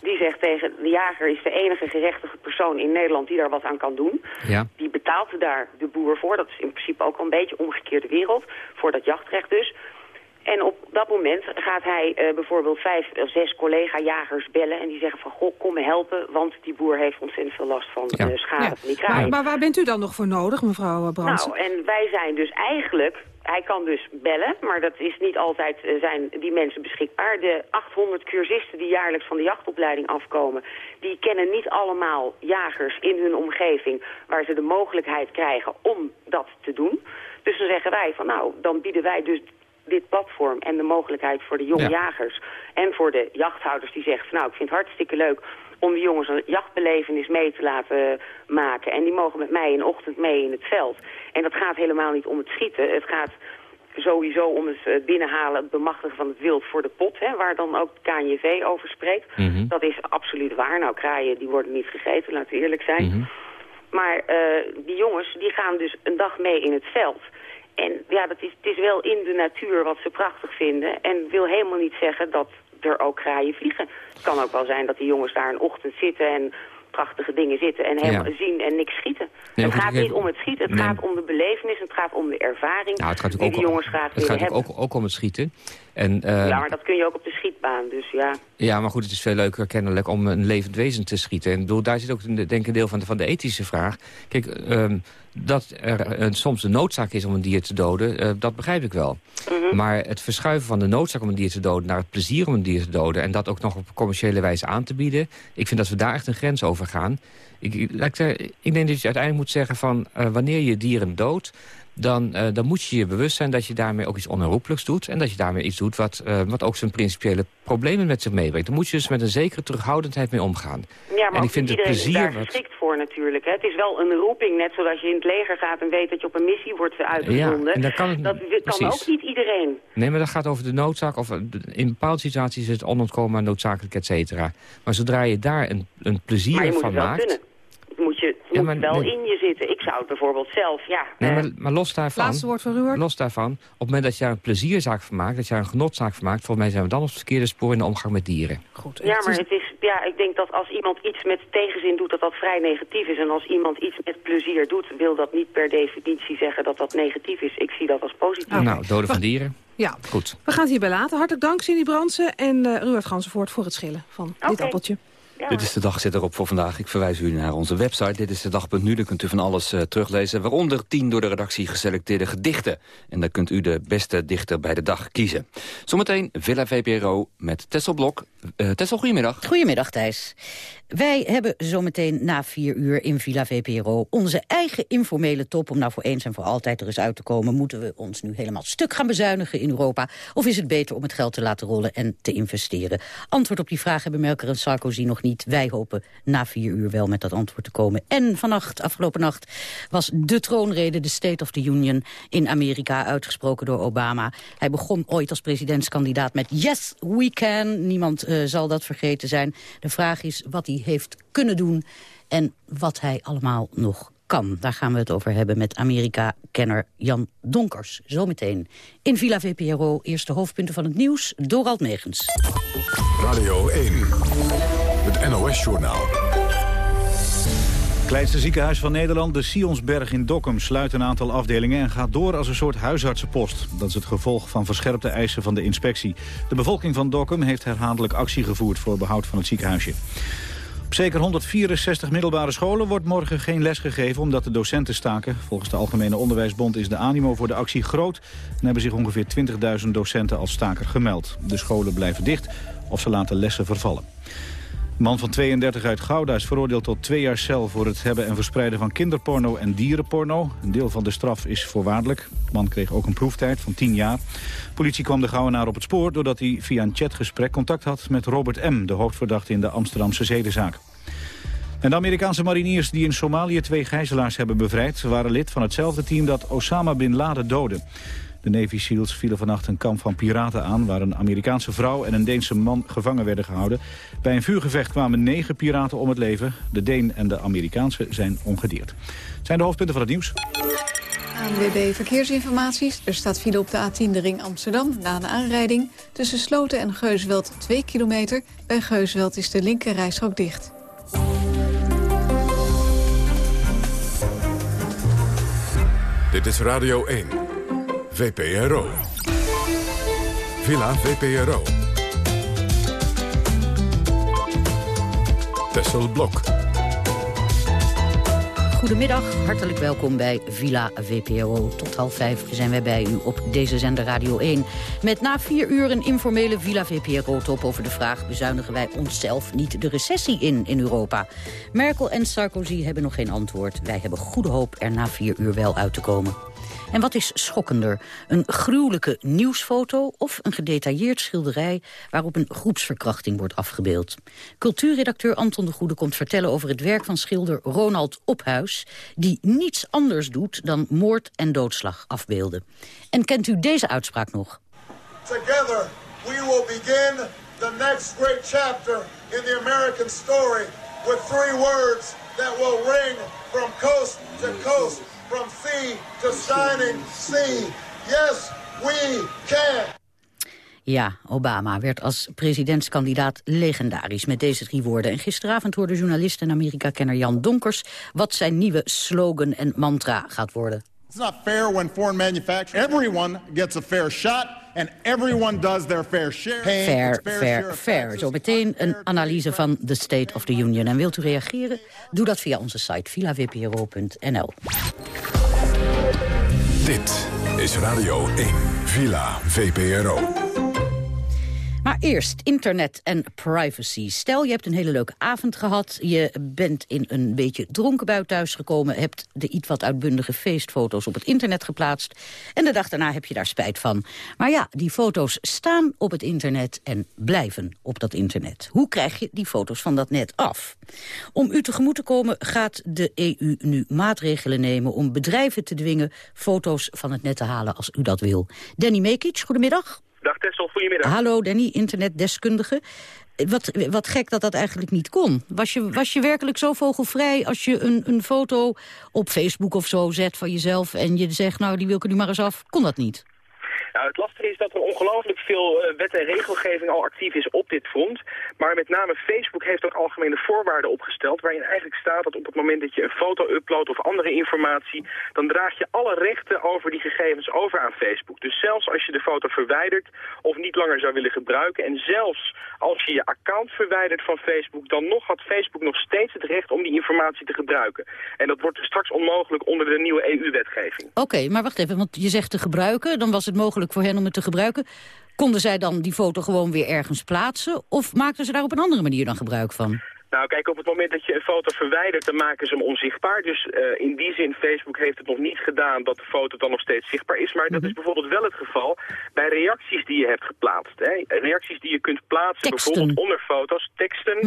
die zegt tegen de jager is de enige gerechtige persoon in Nederland die daar wat aan kan doen. Ja. Die betaalt daar de boer voor. Dat is in principe ook al een beetje omgekeerde wereld, voor dat jachtrecht dus. En op dat moment gaat hij eh, bijvoorbeeld vijf of zes collega-jagers bellen... en die zeggen van, goh, kom me helpen, want die boer heeft ontzettend veel last van Ja. eh, schade Ja. van die kraaien. Maar, maar waar bent u dan nog voor nodig, mevrouw eh, Bransen? Nou, en wij zijn dus eigenlijk... Hij kan dus bellen, maar dat is niet altijd zijn die mensen beschikbaar. De 800 cursisten die jaarlijks van de jachtopleiding afkomen... die kennen niet allemaal jagers in hun omgeving... waar ze de mogelijkheid krijgen om dat te doen. Dus dan zeggen wij van nou, dan bieden wij dus dit platform en de mogelijkheid voor de jonge Ja. jagers... en voor de jachthouders die zeggen van nou, ik vind het hartstikke leuk om de jongens een jachtbelevenis mee te laten maken. En die mogen met mij een ochtend mee in het veld. En dat gaat helemaal niet om het schieten. Het gaat sowieso om het eh, binnenhalen, het bemachtigen van het wild voor de pot. Hè, waar dan ook de KNJV over spreekt. Mhm. Dat is absoluut waar. Nou, kraaien die worden niet gegeten, laten we eerlijk zijn. Mhm. Maar eh, die jongens die gaan dus een dag mee in het veld. En ja, dat is, het is wel in de natuur wat ze prachtig vinden. En wil helemaal niet zeggen dat er ook kraaien vliegen. Het kan ook wel zijn dat die jongens daar een ochtend zitten en prachtige dingen zitten en helemaal Ja. zien en niks schieten. Nee, het gaat niet om het schieten, het Nee. gaat om de belevenis, het gaat om de ervaring Nou, het gaat die ook, jongens graag het willen gaat ook, ook om het schieten. En, eh, Ja, maar dat kun je ook op de schietbaan, dus ja. Ja, maar goed, het is veel leuker kennelijk om een levend wezen te schieten. En bedoel, daar zit ook een- denk ik een deel van de, van de ethische vraag. Kijk, ehm, dat er een, soms de noodzaak is om een dier te doden, eh, dat begrijp ik wel. Mhm. Maar het verschuiven van de noodzaak om een dier te doden... naar het plezier om een dier te doden... en dat ook nog op commerciële wijze aan te bieden... ik vind dat we daar echt een grens over gaan. Ik, ik, ik, denk dat je uiteindelijk moet zeggen van... eh, wanneer je dieren doodt... Dan, eh, dan moet je je bewust zijn dat je daarmee ook iets onherroepelijks doet... en dat je daarmee iets doet wat, eh, wat ook zijn principiële problemen met zich meebrengt. Dan moet je dus met een zekere terughoudendheid mee omgaan. Ja, en maar ik vind het plezier daar wat... geschikt voor natuurlijk. Hè. Het is wel een roeping, net zoals je in het leger gaat en weet dat je op een missie wordt uitgezonden. Ja, en kan het- dat kan precies. ook niet iedereen. Nee, maar dat gaat over de noodzaak. Of eh, in bepaalde situaties is het onontkoombaar noodzakelijk, et cetera. Maar zodra je daar een, een plezier van maakt... kunnen. Moet je Ja, maar wel nee. in je zitten. Ik zou het bijvoorbeeld zelf, ja. Nee, eh, maar, maar los daarvan... Laatste woord van Ruud. Los daarvan, op het moment dat je daar een plezierzaak van maakt... dat je daar een genotzaak van maakt... volgens mij zijn we dan op het verkeerde spoor in de omgang met dieren. Goed. ja, maar het is, ja, ik denk dat als iemand iets met tegenzin doet, dat dat vrij negatief is. En als iemand iets met plezier doet, wil dat niet per definitie zeggen dat dat negatief is. Ik zie dat als positief. Nou, doden van dieren. Ja, Goed. we gaan het hierbij laten. Hartelijk dank, Cindy Bransen en uh, Ruud Gansenvoort voor het schillen van dit appeltje. Dit is de dag zit erop voor vandaag. Ik verwijs u naar onze website. Dit is de dag.nu. Daar kunt u van alles uh, teruglezen. Waaronder tien door de redactie geselecteerde gedichten. En daar kunt u de beste dichter bij de dag kiezen. Zometeen Villa VPRO met Tessel Blok. Uh, Tessel, goedemiddag. Goedemiddag, Thijs. Wij hebben zometeen na vier uur in Villa VPRO onze eigen informele top. Om nou voor eens en voor altijd er eens uit te komen... moeten we ons nu helemaal stuk gaan bezuinigen in Europa? Of is het beter om het geld te laten rollen en te investeren? Antwoord op die vraag hebben Merkel en Sarkozy nog niet. Wij hopen na vier uur wel met dat antwoord te komen. En vannacht, afgelopen nacht, was de troonrede, de State of the Union... in Amerika, uitgesproken door Obama. Hij begon ooit als presidentskandidaat met Yes, we can. Niemand uh, zal dat vergeten zijn. De vraag is wat hij heeft kunnen doen en wat hij allemaal nog kan. Daar gaan we het over hebben met Amerika-kenner Jan Donkers. Zometeen in Villa VPRO. Eerste hoofdpunten van het nieuws, Dorald Megens. Radio 1, het NOS-journaal. Kleinste ziekenhuis van Nederland, de Sionsberg in Dokkum, sluit een aantal afdelingen en gaat door als een soort huisartsenpost. Dat is het gevolg van verscherpte eisen van de inspectie. De bevolking van Dokkum heeft herhaaldelijk actie gevoerd voor behoud van het ziekenhuisje. Op zeker 164 middelbare scholen wordt morgen geen les gegeven omdat de docenten staken. Volgens de Algemene Onderwijsbond is de animo voor de actie groot en hebben zich ongeveer 20.000 docenten als staker gemeld. De scholen blijven dicht of ze laten lessen vervallen. Man van 32 uit Gouda is veroordeeld tot twee jaar cel... voor het hebben en verspreiden van kinderporno en dierenporno. Een deel van de straf is voorwaardelijk. De man kreeg ook een proeftijd van 10 jaar. Politie kwam de Gouwenaar op het spoor... doordat hij via een chatgesprek contact had met Robert M., de hoofdverdachte in de Amsterdamse zedenzaak. En de Amerikaanse mariniers die in Somalië twee gijzelaars hebben bevrijd... waren lid van hetzelfde team dat Osama Bin Laden doodde. De Navy SEALs vielen vannacht een kamp van piraten aan... waar een Amerikaanse vrouw en een Deense man gevangen werden gehouden. Bij een vuurgevecht kwamen negen piraten om het leven. De Deen en de Amerikaanse zijn ongedeerd. Zijn de hoofdpunten van het nieuws. ANWB Verkeersinformaties. Er staat file op de A10 de ring Amsterdam na een aanrijding. Tussen Sloten en Geusveld 2 kilometer. Bij Geusveld is de linker dicht. Dit is Radio 1. VPRO. Villa VPRO. Tessel Blok. Goedemiddag, hartelijk welkom bij Villa VPRO. Tot half vijf zijn wij bij u op deze zender Radio 1. Met na vier uur een informele Villa VPRO-top over de vraag... bezuinigen wij onszelf niet de recessie in in Europa? Merkel en Sarkozy hebben nog geen antwoord. Wij hebben goede hoop er na vier uur wel uit te komen. En wat is schokkender? Een gruwelijke nieuwsfoto of een gedetailleerd schilderij... waarop een groepsverkrachting wordt afgebeeld? Cultuurredacteur Anton de Goede komt vertellen over het werk van schilder Ronald Ophuis... die niets anders doet dan moord en doodslag afbeelden. En kent u deze uitspraak nog? Together we will begin the next great chapter in the American story... with three words that will ring from coast to coast from sea to shining sea. Yes, we can. Ja, Obama werd als presidentskandidaat legendarisch met deze drie woorden. En gisteravond hoorde journalist en Amerika-kenner Jan Donkers... wat zijn nieuwe slogan en mantra gaat worden. It's not fair when foreign manufacturers... Everyone gets a fair shot and everyone does their fair share. Fair, fair, fair. fair. Zo meteen een analyse van the State of the Union. En wilt u reageren? Doe dat via onze site villavpro.nl. Dit is Radio 1, Villa VPRO. Maar eerst internet en privacy. Stel, je hebt een hele leuke avond gehad. Je bent in een beetje dronken bui thuisgekomen. Hebt de iets wat uitbundige feestfoto's op het internet geplaatst. En de dag daarna heb je daar spijt van. Maar ja, die foto's staan op het internet en blijven op dat internet. Hoe krijg je die foto's van dat net af? Om u tegemoet te komen gaat de EU nu maatregelen nemen... om bedrijven te dwingen foto's van het net te halen als u dat wil. Danny Mekic, goedemiddag. Dag Tessel, goedemiddag. Hallo Danny, internetdeskundige. Wat, wat gek dat dat eigenlijk niet kon. Was je, was je werkelijk zo vogelvrij als je een, een foto op Facebook of zo zet van jezelf... en je zegt, nou, die wil ik er nu maar eens af. Kon dat niet? Nou, het lastige is dat er ongelooflijk veel uh, wet en regelgeving al actief is op dit front. Maar met name Facebook heeft ook algemene voorwaarden opgesteld... waarin eigenlijk staat dat op het moment dat je een foto uploadt of andere informatie... dan draag je alle rechten over die gegevens over aan Facebook. Dus zelfs als je de foto verwijdert of niet langer zou willen gebruiken... en zelfs als je je account verwijdert van Facebook... dan nog had Facebook nog steeds het recht om die informatie te gebruiken. En dat wordt straks onmogelijk onder de nieuwe EU-wetgeving. Oké, maar wacht even, want je zegt te gebruiken. Dan was het mogelijk voor hen om het te gebruiken. Konden zij dan die foto gewoon weer ergens plaatsen? Of maakten ze daar op een andere manier dan gebruik van? Nou, kijk, op het moment dat je een foto verwijdert, dan maken ze hem onzichtbaar. Dus uh, in die zin, Facebook heeft het nog niet gedaan dat de foto dan nog steeds zichtbaar is. Maar dat is bijvoorbeeld wel het geval bij reacties die je hebt geplaatst. Hè? Reacties die je kunt plaatsen, Teksten. bijvoorbeeld onder foto's, teksten.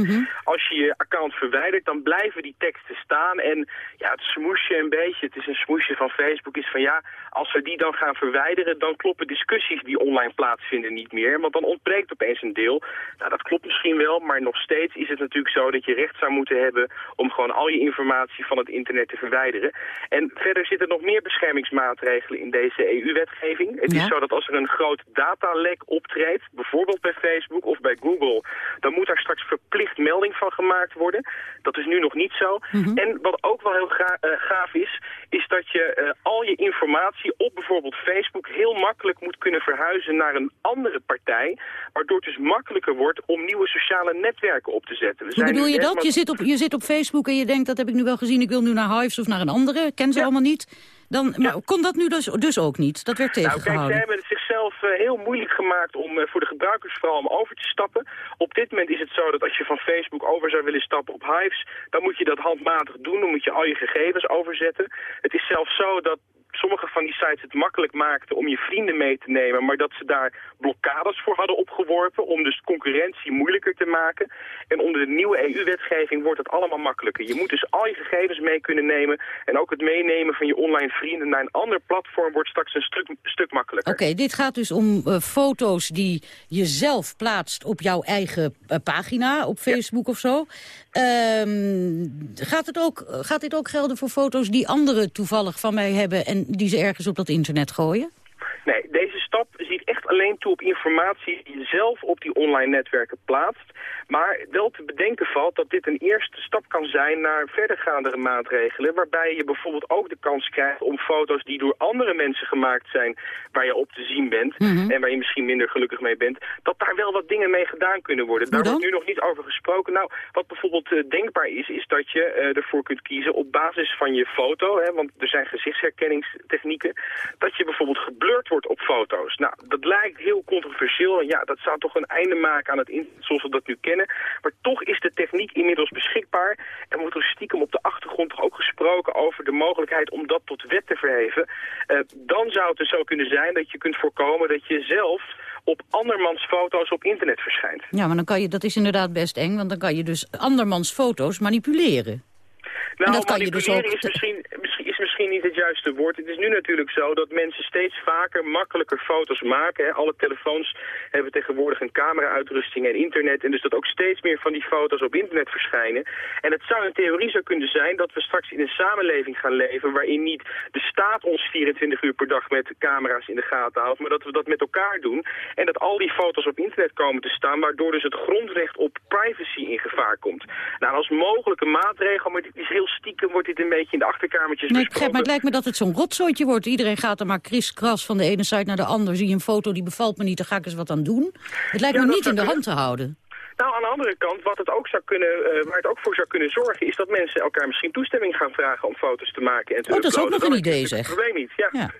Als je je account verwijdert, dan blijven die teksten staan. En ja, het smoesje een beetje, het is een smoesje van Facebook, is van ja, als we die dan gaan verwijderen, dan kloppen discussies die online plaatsvinden niet meer. Want dan ontbreekt opeens een deel. Nou, dat klopt misschien wel, maar nog steeds is het natuurlijk zo dat je recht zou moeten hebben om gewoon al je informatie van het internet te verwijderen. En verder zitten nog meer beschermingsmaatregelen in deze EU-wetgeving. Het is zo dat als er een groot datalek optreedt, bijvoorbeeld bij Facebook of bij Google, dan moet daar straks verplicht melding van gemaakt worden. Dat is nu nog niet zo. En wat ook wel heel eh, gaaf is, is dat je eh, al je informatie op bijvoorbeeld Facebook heel makkelijk moet kunnen verhuizen naar een andere partij, waardoor het dus makkelijker wordt om nieuwe sociale netwerken op te zetten. We Hoe bedoel je dat? Je zit, op, je zit op Facebook en je denkt, dat heb ik nu wel gezien, ik wil nu naar Hives of naar een andere. Ik ken ze allemaal niet. Dan, maar kon dat nu dus, dus ook niet? Dat werd Nou, kijk, ze tegengehouden. hebben het zichzelf eh, heel moeilijk gemaakt om eh, voor de gebruikers vooral om over te stappen. Op dit moment is het zo dat als je van Facebook over zou willen stappen op Hives, dan moet je dat handmatig doen. Dan moet je al je gegevens overzetten. Het is zelfs zo dat sommige van die sites het makkelijk maakten om je vrienden mee te nemen, maar dat ze daar blokkades voor hadden opgeworpen om dus concurrentie moeilijker te maken. En onder de nieuwe EU-wetgeving wordt het allemaal makkelijker. Je moet dus al je gegevens mee kunnen nemen en ook het meenemen van je online vrienden naar een ander platform wordt straks een stuk, stuk makkelijker. Oké, dit gaat dus om eh, foto's die je zelf plaatst op jouw eigen eh, pagina, op Facebook of zo. Ehm, gaat, het ook, gaat dit ook gelden voor foto's die anderen toevallig van mij hebben... en die ze ergens op dat internet gooien? Nee, deze stap ziet echt alleen toe op informatie die je zelf op die online netwerken plaatst. Maar wel te bedenken valt dat dit een eerste stap kan zijn naar verdergaandere maatregelen. Waarbij je bijvoorbeeld ook de kans krijgt om foto's die door andere mensen gemaakt zijn, waar je op te zien bent en waar je misschien minder gelukkig mee bent, dat daar wel wat dingen mee gedaan kunnen worden. Daar wordt nu nog niet over gesproken. Nou, wat bijvoorbeeld eh, denkbaar is, is dat je eh, ervoor kunt kiezen op basis van je foto, hè, want er zijn gezichtsherkenningstechnieken, dat je bijvoorbeeld geblurred wordt op foto's. Nou, dat lijkt heel controversieel en ja, dat zou toch een einde maken aan het internet zoals we dat nu kennen. Maar toch is de techniek inmiddels beschikbaar en wordt er stiekem op de achtergrond toch ook gesproken over de mogelijkheid om dat tot wet te verheven. Eh, dan zou het dus zo kunnen zijn dat je kunt voorkomen dat je zelf op andermans foto's op internet verschijnt. Ja, maar dan kan je, dat is inderdaad best eng, want dan kan je dus andermans foto's manipuleren. Nou, en dat kan je dus ook... is misschien, misschien, is misschien niet het juiste woord. Het is nu natuurlijk zo dat mensen steeds vaker makkelijker foto's maken. Hè. Alle telefoons hebben tegenwoordig een camera-uitrusting en internet. En dus dat ook steeds meer van die foto's op internet verschijnen. En het zou in theorie zo kunnen zijn dat we straks in een samenleving gaan leven... waarin niet de staat ons 24 uur per dag met camera's in de gaten houdt... maar dat we dat met elkaar doen. En dat al die foto's op internet komen te staan... waardoor dus het grondrecht op privacy in gevaar komt. Nou, als mogelijke maatregel, maar dit is heel stiekem... wordt dit een beetje in de achterkamertjes Nee, besproken. maar het lijkt me dat het zo'n rotzooitje wordt. Iedereen gaat er maar kriskras van de ene site naar de ander. Zie je een foto, die bevalt me niet, daar ga ik eens wat aan doen. Het lijkt Ja, me niet in de hand te houden. Nou, aan de andere kant, wat het ook zou kunnen, eh, waar het ook voor zou kunnen zorgen... is dat mensen elkaar misschien toestemming gaan vragen om foto's te maken. En te Oh, dat is ook nog een idee, zeg. probleem niet, ja. (laughs)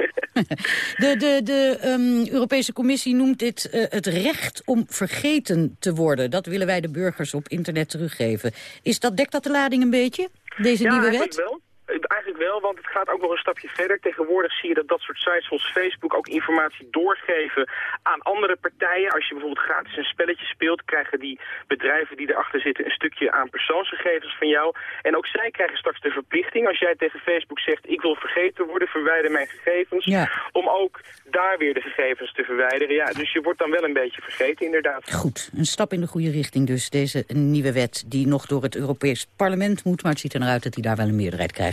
De, de, de ehm, Europese Commissie noemt dit eh, het recht om vergeten te worden. Dat willen wij de burgers op internet teruggeven. Is dat, dekt dat de lading een beetje, deze ja, nieuwe wet? wel. Eigenlijk wel, want het gaat ook nog een stapje verder. Tegenwoordig zie je dat dat soort sites zoals Facebook ook informatie doorgeven aan andere partijen. Als je bijvoorbeeld gratis een spelletje speelt, krijgen die bedrijven die erachter zitten een stukje aan persoonsgegevens van jou. En ook zij krijgen straks de verplichting, als jij tegen Facebook zegt, ik wil vergeten worden, verwijder mijn gegevens, Ja. om ook daar weer de gegevens te verwijderen. Ja, dus je wordt dan wel een beetje vergeten inderdaad. Goed, een stap in de goede richting dus. Deze nieuwe wet die nog door het Europees Parlement moet... maar het ziet er naar uit dat hij daar wel een meerderheid krijgt.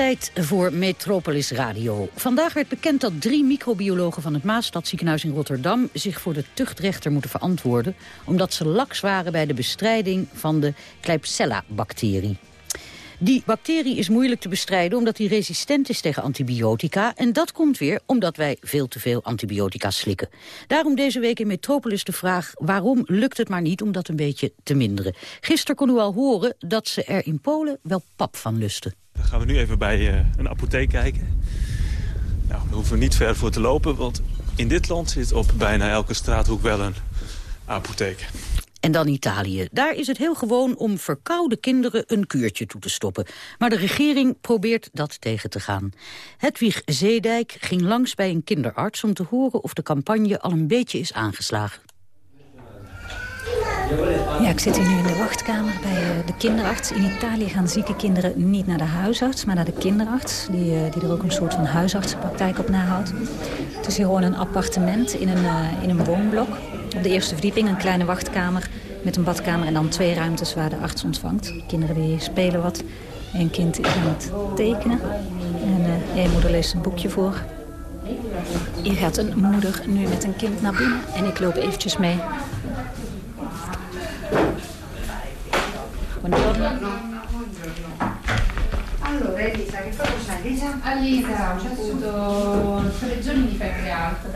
Tijd voor Metropolis Radio. Vandaag werd bekend dat drie microbiologen van het Maasstadziekenhuis in Rotterdam... zich voor de tuchtrechter moeten verantwoorden... omdat ze laks waren bij de bestrijding van de Klebsiella-bacterie. Die bacterie is moeilijk te bestrijden omdat die resistent is tegen antibiotica. En dat komt weer omdat wij veel te veel antibiotica slikken. Daarom deze week in Metropolis de vraag... waarom lukt het maar niet om dat een beetje te minderen? Gisteren kon u al horen dat ze er in Polen wel pap van lusten. Dan gaan we nu even bij uh, een apotheek kijken. Nou, daar hoeven we niet ver voor te lopen, want in dit land zit op bijna elke straathoek wel een apotheek. En dan Italië. Daar is het heel gewoon om verkoude kinderen een kuurtje toe te stoppen. Maar de regering probeert dat tegen te gaan. Hedwig Zeedijk ging langs bij een kinderarts om te horen of de campagne al een beetje is aangeslagen. Ja, ik zit hier nu in de wachtkamer bij eh, de kinderarts. In Italië gaan zieke kinderen niet naar de huisarts, maar naar de kinderarts. Die, eh, die er ook een soort van huisartsenpraktijk op nahoudt. Het is hier gewoon een appartement in een, uh, in een woonblok. Op de eerste verdieping een kleine wachtkamer met een badkamer en dan twee ruimtes waar de arts ontvangt. Kinderen die spelen wat. Een kind is aan het tekenen. En uh, een moeder leest een boekje voor. Hier gaat een moeder nu met een kind naar binnen. En ik loop eventjes mee. Allora Elisa, che cosa c'è Elisa? Elisa, c'è avuto tre giorni di febbre alta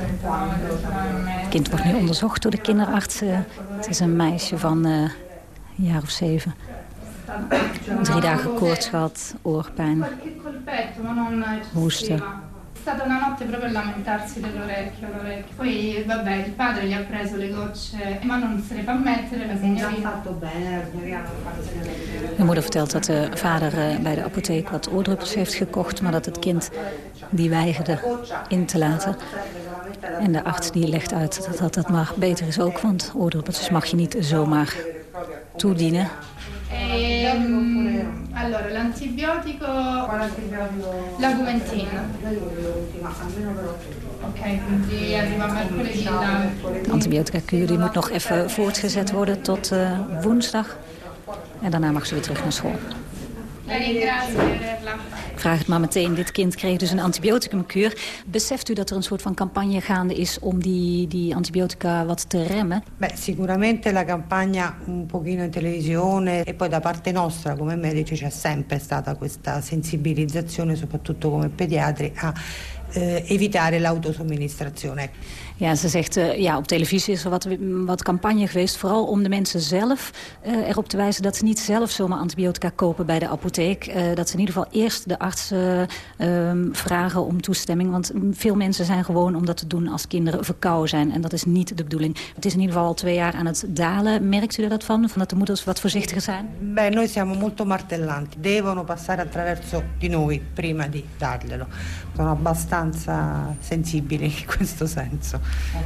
Het kind wordt nu onderzocht door de kinderarts. Het is een meisje van uh, een jaar of zeven. Drie dagen koorts gehad, oorpijn, hoesten. Stata una notte proprio a lamentarsi dell'orecchio, l'orecchio. Poi vabbè, il padre gli ha preso le gocce, ma non se le fa mettere la signorina. fatto bene, De moeder vertelt dat de vader eh, bij de apotheek wat oordruppels heeft gekocht... maar dat het kind die weigerde in te laten. En de arts die legt uit dat dat, dat maar beter is ook... want oordruppels mag je niet zomaar toedienen. Ehm, allora, l'antibiotico, l'agumentin. Oké, quindi arriva mercoledì. Die moet nog even voortgezet worden tot uh, woensdag. En daarna mag ze weer terug naar school. Ik vraag het maar meteen. Dit kind kreeg dus een antibioticumkuur. Beseft u dat er een soort van campagne gaande is om die, die antibiotica wat te remmen? Beh, sicuramente la campagna un pochino in televisione e poi da parte nostra come medici c'è sempre stata questa sensibilizzazione, soprattutto come pediatri, a eh, evitare l'autosomministrazione. Ja, ze zegt, uh, ja, op televisie is er wat, wat campagne geweest. Vooral om de mensen zelf uh, erop te wijzen dat ze niet zelf zomaar antibiotica kopen bij de apotheek. Uh, dat ze in ieder geval eerst de arts ehm, vragen om toestemming. Want veel mensen zijn gewoon om dat te doen als kinderen verkouden zijn. En dat is niet de bedoeling. Het is in ieder geval al twee jaar aan het dalen. Merkt u er dat van? Van dat de moeders wat voorzichtiger zijn? Beh, noi siamo molto martellanti. Devono passare attraverso di noi prima di darglielo. Sono abbastanza sensibili in questo senso.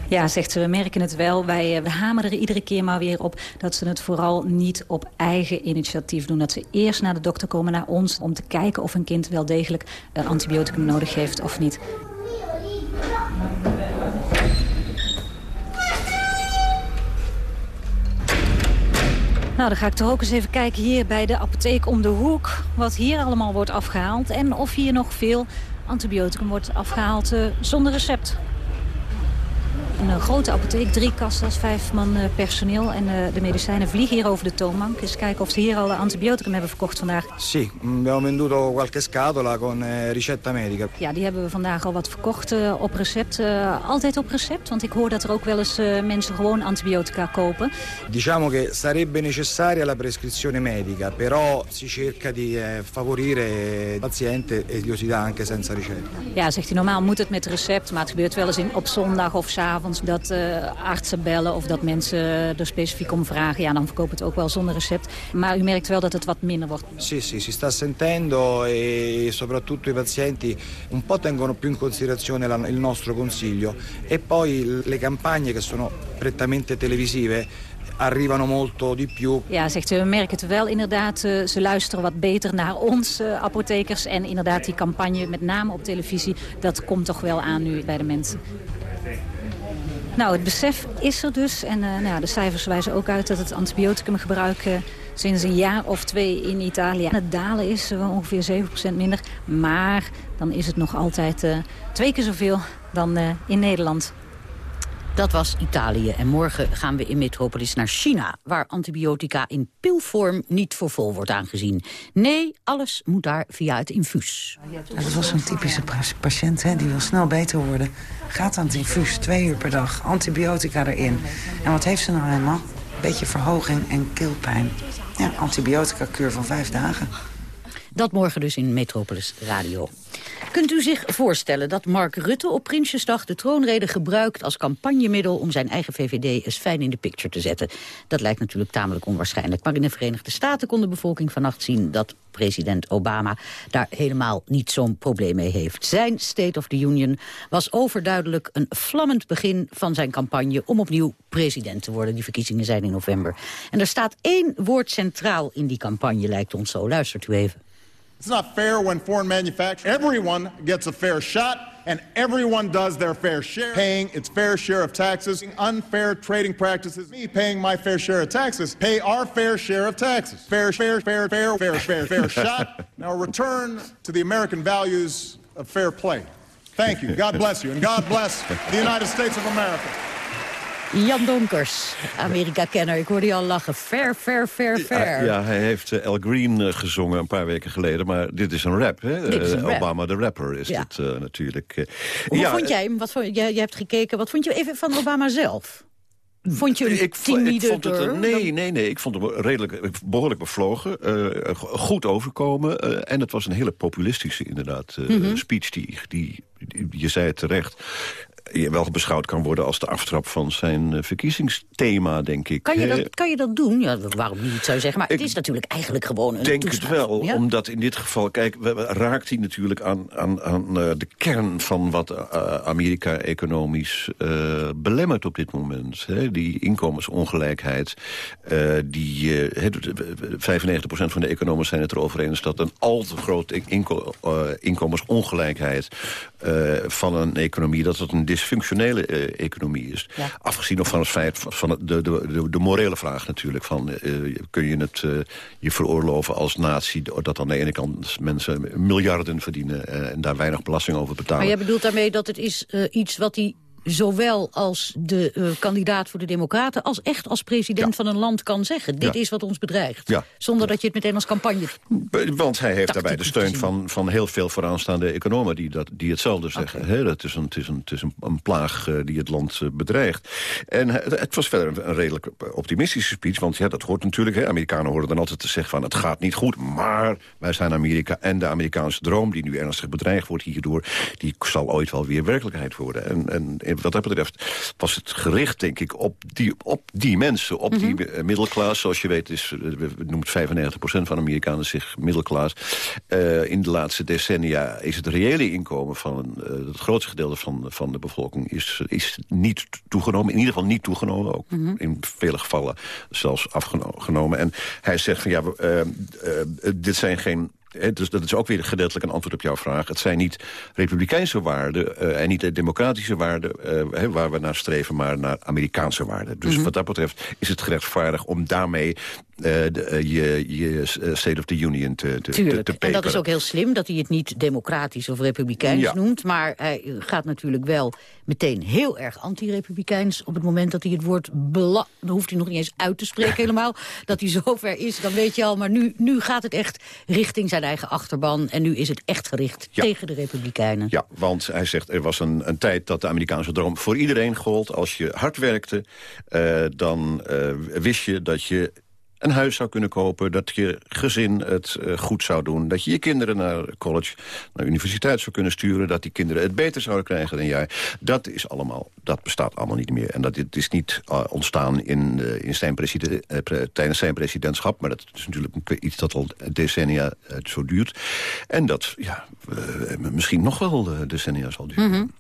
Ja, zegt ze, we merken het wel. Wij eh, we hameren er iedere keer maar weer op dat ze het vooral niet op eigen initiatief doen. Dat ze eerst naar de dokter komen, naar ons, om te kijken of een kind wel degelijk een antibioticum nodig heeft of niet. Nou, dan ga ik toch ook eens even kijken hier bij de apotheek om de hoek... wat hier allemaal wordt afgehaald en of hier nog veel antibioticum wordt afgehaald uh, zonder recept. Een uh, grote apotheek, drie kassen, vijf man uh, personeel. En uh, de medicijnen vliegen hier over de toonbank. Eens kijken of ze hier al antibioticum hebben verkocht vandaag. Sì, abbiamo venduto qualche scatola con ricetta medica. Ja, die hebben we vandaag al wat verkocht op recept. altijd op recept, want ik hoor dat er ook wel eens mensen gewoon antibiotica kopen. Diciamo che sarebbe necessaria la prescrizione medica, però si cerca di favorire il paziente e glielo si dà anche senza ricetta. Ja, zegt hij, normaal moet het met recept, maar het gebeurt wel eens in, op zondag of s'avonds dat uh, artsen bellen of dat mensen er specifiek om vragen. Ja, dan verkopen het ook wel zonder recept. Maar u merkt wel dat het wat minder wordt. Sì, sì, si sta sentendo e soprattutto i pazienti un po' tengono più in considerazione la, il nostro consiglio. E poi le campagne che sono prettamente televisive arrivano molto di più. Ja, zegt u, we merken het wel inderdaad. Uh, ze luisteren wat beter naar ons, uh, apothekers. En inderdaad, die campagne, met name op televisie, dat komt toch wel aan nu bij de mensen. Nou, het besef is er dus. En uh, nou, de cijfers wijzen ook uit dat het antibioticumgebruik... Uh, sinds een jaar of twee in Italië het dalen is. Uh, ongeveer 7% minder. Maar dan is het nog altijd twee keer zoveel dan in Nederland. Dat was Italië. En morgen gaan we in Metropolis naar China... waar antibiotica in pilvorm niet voor vol wordt aangezien. Nee, alles moet daar via het infuus. Dat was zo'n typische patiënt, hè, die wil snel beter worden. Gaat aan het infuus, twee uur per dag, antibiotica erin. En wat heeft ze nou helemaal? Beetje verhoging en keelpijn. Ja, antibiotica-kuur van vijf dagen. Dat morgen dus in Metropolis Radio. Kunt u zich voorstellen dat Mark Rutte op Prinsjesdag de troonrede gebruikt als campagnemiddel om zijn eigen VVD eens fijn in de picture te zetten? Dat lijkt natuurlijk tamelijk onwaarschijnlijk. Maar in de Verenigde Staten kon de bevolking vannacht zien dat president Obama daar helemaal niet zo'n probleem mee heeft. Zijn State of the Union was overduidelijk een vlammend begin van zijn campagne om opnieuw president te worden. Die verkiezingen zijn in november. En er staat één woord centraal in die campagne, lijkt ons zo. Luistert u even. It's not fair when foreign manufacturers, everyone gets a fair shot and everyone does their fair share, paying its fair share of taxes, unfair trading practices, me paying my fair share of taxes, pay our fair share of taxes. Fair, fair, fair, fair, fair, fair, fair (laughs) shot. Now return to the American values of fair play. Thank you. God bless you. And God bless the United States of America. Jan Donkers, Amerika-kenner. Ik hoorde je al lachen. Fair, fair, fair, fair. Ja, hij heeft uh, Al Green uh, gezongen een paar weken geleden. Maar dit is een rap, hè? Dit is een rap. Obama de rapper is ja. dit natuurlijk. Hoe ja, vond jij hem? Wat vond, jij, jij hebt gekeken. Wat vond je even van Obama zelf? Vond je hem ik, vond het, nee, nee, nee. Ik vond hem redelijk, behoorlijk bevlogen. Uh, goed overkomen. Uh, en het was een hele populistische, inderdaad, uh, mm -hmm. speech. Die, die, die, je zei het terecht wel beschouwd kan worden als de aftrap van zijn uh, verkiezingsthema, denk ik. Kan je dat, kan je dat doen? Ja, waarom niet, zou je zeggen. Maar ik het is natuurlijk eigenlijk gewoon een denk toespraak. het wel, ja? omdat in dit geval... Kijk, raakt hij natuurlijk aan, aan, aan uh, de kern van wat uh, Amerika economisch belemmert op dit moment. Hè? Die inkomensongelijkheid. die, 95% van de economen zijn het erover eens... dat een al te grote inko inkomensongelijkheid van een economie... dat het een dysfunctionele uh, economie is. Ja. Afgezien nog van het feit van de, de, de, de, morele vraag natuurlijk. Van, uh, kun je het je veroorloven als natie... dat aan de ene kant mensen miljarden verdienen... en daar weinig belasting over betalen. Maar jij bedoelt daarmee dat het is iets wat die zowel als de uh, kandidaat voor de Democraten... als echt als president ja. van een land kan zeggen. Dit ja. is wat ons bedreigt. Ja. Zonder dat je het meteen als campagne... Want hij heeft daarbij de steun van, van heel veel vooraanstaande economen... die, dat, die hetzelfde zeggen. Okay. He, dat is een, het is een, het is een, een plaag uh, die het land uh, bedreigt. En het, het was verder een, een, redelijk optimistische speech. Want ja, dat hoort natuurlijk... He, Amerikanen horen dan altijd te zeggen van... het gaat niet goed, maar wij zijn Amerika. En de Amerikaanse droom, die nu ernstig bedreigd wordt hierdoor... die zal ooit wel weer werkelijkheid worden. En, en wat dat betreft was het gericht, denk ik, op die, op die mensen. Op mm -hmm. die middelklas. Zoals je weet is, noemt 95% van Amerikanen zich middelklas. Uh, in de laatste decennia is het reële inkomen van uh, het grootste gedeelte van, van de bevolking... Is, is niet toegenomen. In ieder geval niet toegenomen. Ook mm -hmm. in vele gevallen zelfs afgenomen. En hij zegt van ja, uh, dit zijn geen dus dat is ook weer gedeeltelijk een antwoord op jouw vraag. Het zijn niet republikeinse waarden uh, en niet de democratische waarden uh, waar we naar streven, maar naar Amerikaanse waarden. Dus mm -hmm. wat dat betreft is het gerechtvaardig om daarmee de, je, je State of the Union te, te, Tuurlijk. te, te En dat is ook heel slim dat hij het niet democratisch of republikeins ja. noemt. Maar hij gaat natuurlijk wel meteen heel erg anti-republikeins... op het moment dat hij het woord bela... dan hoeft hij nog niet eens uit te spreken (laughs) helemaal... dat hij zover is, dan weet je al. Maar nu, nu gaat het echt richting zijn eigen achterban... en nu is het echt gericht ja. tegen de republikeinen. Ja, want hij zegt er was een, een tijd dat de Amerikaanse droom voor iedereen gold. Als je hard werkte, uh, dan uh, wist je dat je een huis zou kunnen kopen, dat je gezin het uh, goed zou doen... dat je je kinderen naar college, naar universiteit zou kunnen sturen... dat die kinderen het beter zouden krijgen dan jij. Dat is allemaal, dat bestaat allemaal niet meer. En dat dit is niet uh, ontstaan in, uh, in zijn tijdens zijn presidentschap... maar dat is natuurlijk iets dat al decennia zo duurt. En dat, ja, misschien nog wel decennia zal duren. Mm -hmm.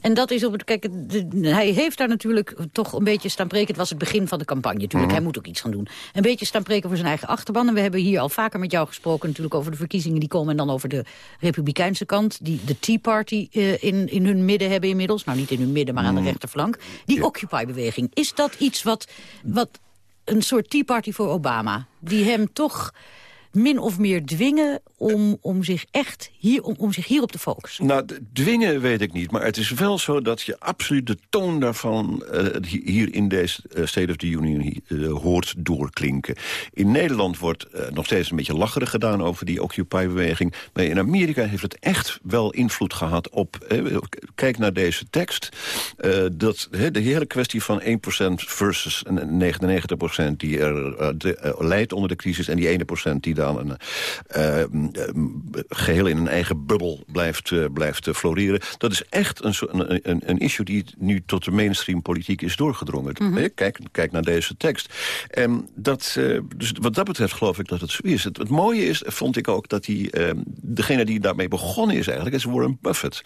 En dat is op het... Kijk, de, hij heeft daar natuurlijk toch een beetje staan preken. Het was het begin van de campagne natuurlijk. Mm -hmm. Hij moet ook iets gaan doen. Beetje staan preken voor zijn eigen achterban. En we hebben hier al vaker met jou gesproken natuurlijk over de verkiezingen die komen... en dan over de republikeinse kant, die de Tea Party uh, in, in hun midden hebben inmiddels. Nou, niet in hun midden, maar aan de rechterflank. Die ja. Occupy-beweging, is dat iets wat, wat een soort Tea Party voor Obama... die hem toch min of meer dwingen om, om, zich echt hier, om, om zich hierop te focussen? Nou, dwingen weet ik niet. Maar het is wel zo dat je absoluut de toon daarvan... Uh, hier in deze uh, State of the Union uh, hoort doorklinken. In Nederland wordt nog steeds een beetje lacherig gedaan... over die Occupy-beweging. Maar in Amerika heeft het echt wel invloed gehad op... kijk naar deze tekst. dat, de hele kwestie van 1% versus 99% die er leidt onder de crisis... en die 1% die dan een, geheel in een eigen bubbel blijft, uh, blijft floreren. Dat is echt een, een, een, issue die nu tot de mainstream politiek is doorgedrongen. Mm -hmm. kijk, kijk naar deze tekst. En dat, dus wat dat betreft geloof ik dat het zo is. Het, het mooie is, vond ik ook, dat die, degene die daarmee begonnen is eigenlijk, is Warren Buffett.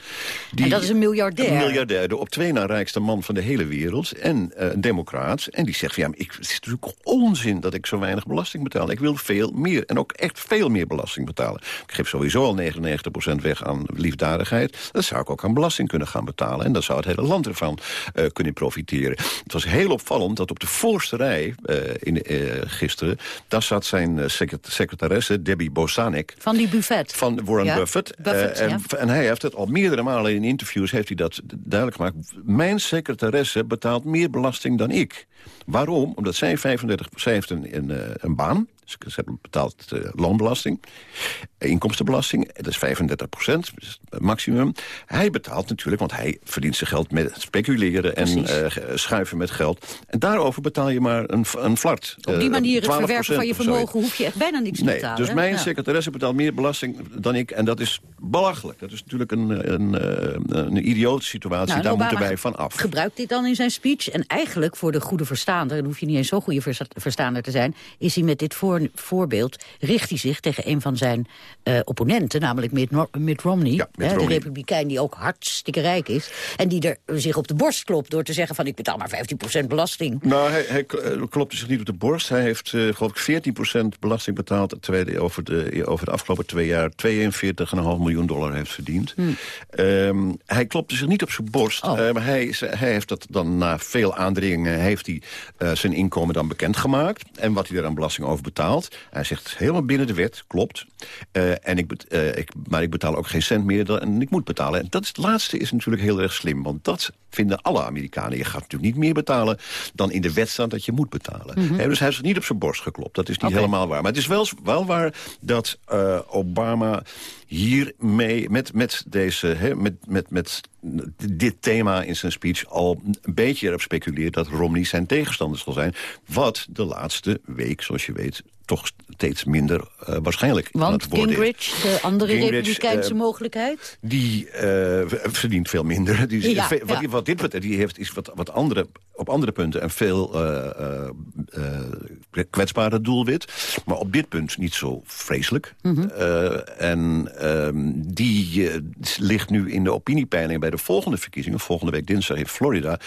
Die, en dat is een miljardair. Een miljardair, de op twee na rijkste man van de hele wereld. En een democraat. En die zegt, van, ja, maar ik, het is natuurlijk onzin dat ik zo weinig belasting betaal. Ik wil veel meer. En ook echt veel meer belasting betalen. Ik geef sowieso al 99% weg aan liefdadigheid. Dat zou ik ook aan belasting kunnen gaan betalen. En dan zou het hele land ervan uh, kunnen profiteren. Het was heel opvallend dat op de voorste rij uh, in, uh, gisteren... daar zat zijn secretaresse, Debbie Bosanek. Van die buffet. Van Warren ja. Buffett. Buffett en, ja. en, hij heeft het al meerdere malen in interviews heeft hij dat duidelijk gemaakt. Mijn secretaresse betaalt meer belasting dan ik. Waarom? Omdat zij 35, zij heeft een, een, een baan. Ze hebben betaald uh, loonbelasting, inkomstenbelasting. Dat is 35 procent, maximum. Hij betaalt natuurlijk, want hij verdient zijn geld met speculeren... en uh, schuiven met geld. En daarover betaal je maar een, een flart. Op die manier het verwerven van je vermogen hoef je echt bijna niks te nee, betalen. Dus mijn ja. secretaresse betaalt meer belasting dan ik. En dat is belachelijk. Dat is natuurlijk een, een, een, een idiote situatie. Nou, Daar Obama moeten wij van af. gebruikt dit dan in zijn speech. En eigenlijk voor de goede verstaander... en hoef je niet eens zo'n goede verstaander te zijn... is hij met dit voor, voorbeeld... richt hij zich tegen een van zijn uh, opponenten... namelijk Mitt, Mitt Romney, ja, Mitt hè, Romney, de republikein die ook hartstikke rijk is... en die er zich op de borst klopt door te zeggen van... ik betaal maar 15% belasting. Nou, hij, hij klopte zich niet op de borst. Hij heeft, uh, geloof ik, 14% belasting betaald... Tweede, over, de, over de afgelopen twee jaar 42,5 miljoen dollar heeft verdiend. Hmm. Um, hij klopte zich niet op zijn borst. Oh. Uh, maar hij, hij heeft dat dan na veel aandringen... heeft hij zijn inkomen dan bekendgemaakt. En wat hij er aan belasting over betaalt. Hij zegt helemaal binnen de wet, klopt. Uh, en ik, ik, maar ik betaal ook geen cent meer dan ik moet betalen. En dat is, het laatste is natuurlijk heel erg slim. Want dat vinden alle Amerikanen. Je gaat natuurlijk niet meer betalen dan in de wet staat dat je moet betalen. Mhm. Mm -hmm. dus hij heeft niet op zijn borst geklopt. Dat is niet helemaal waar. Maar het is wel, wel waar dat Obama hiermee, met, met, deze, met, met, met dit thema in zijn speech al een beetje erop speculeert... dat Romney zijn tegenstander zal zijn. Wat de laatste week, zoals je weet, toch steeds minder uh, waarschijnlijk Want Gingrich, de andere Gingrich, republikeinse uh, mogelijkheid? Die uh, verdient veel minder. (laughs) Die, Ja, ve- ja. Wat, wat dit betreft, die heeft is wat, wat andere, op andere punten een veel kwetsbaarder doelwit. Maar op dit punt niet zo vreselijk. Mhm. En um, die ligt nu in de opiniepeiling bij de volgende verkiezingen. Volgende week dinsdag in Florida.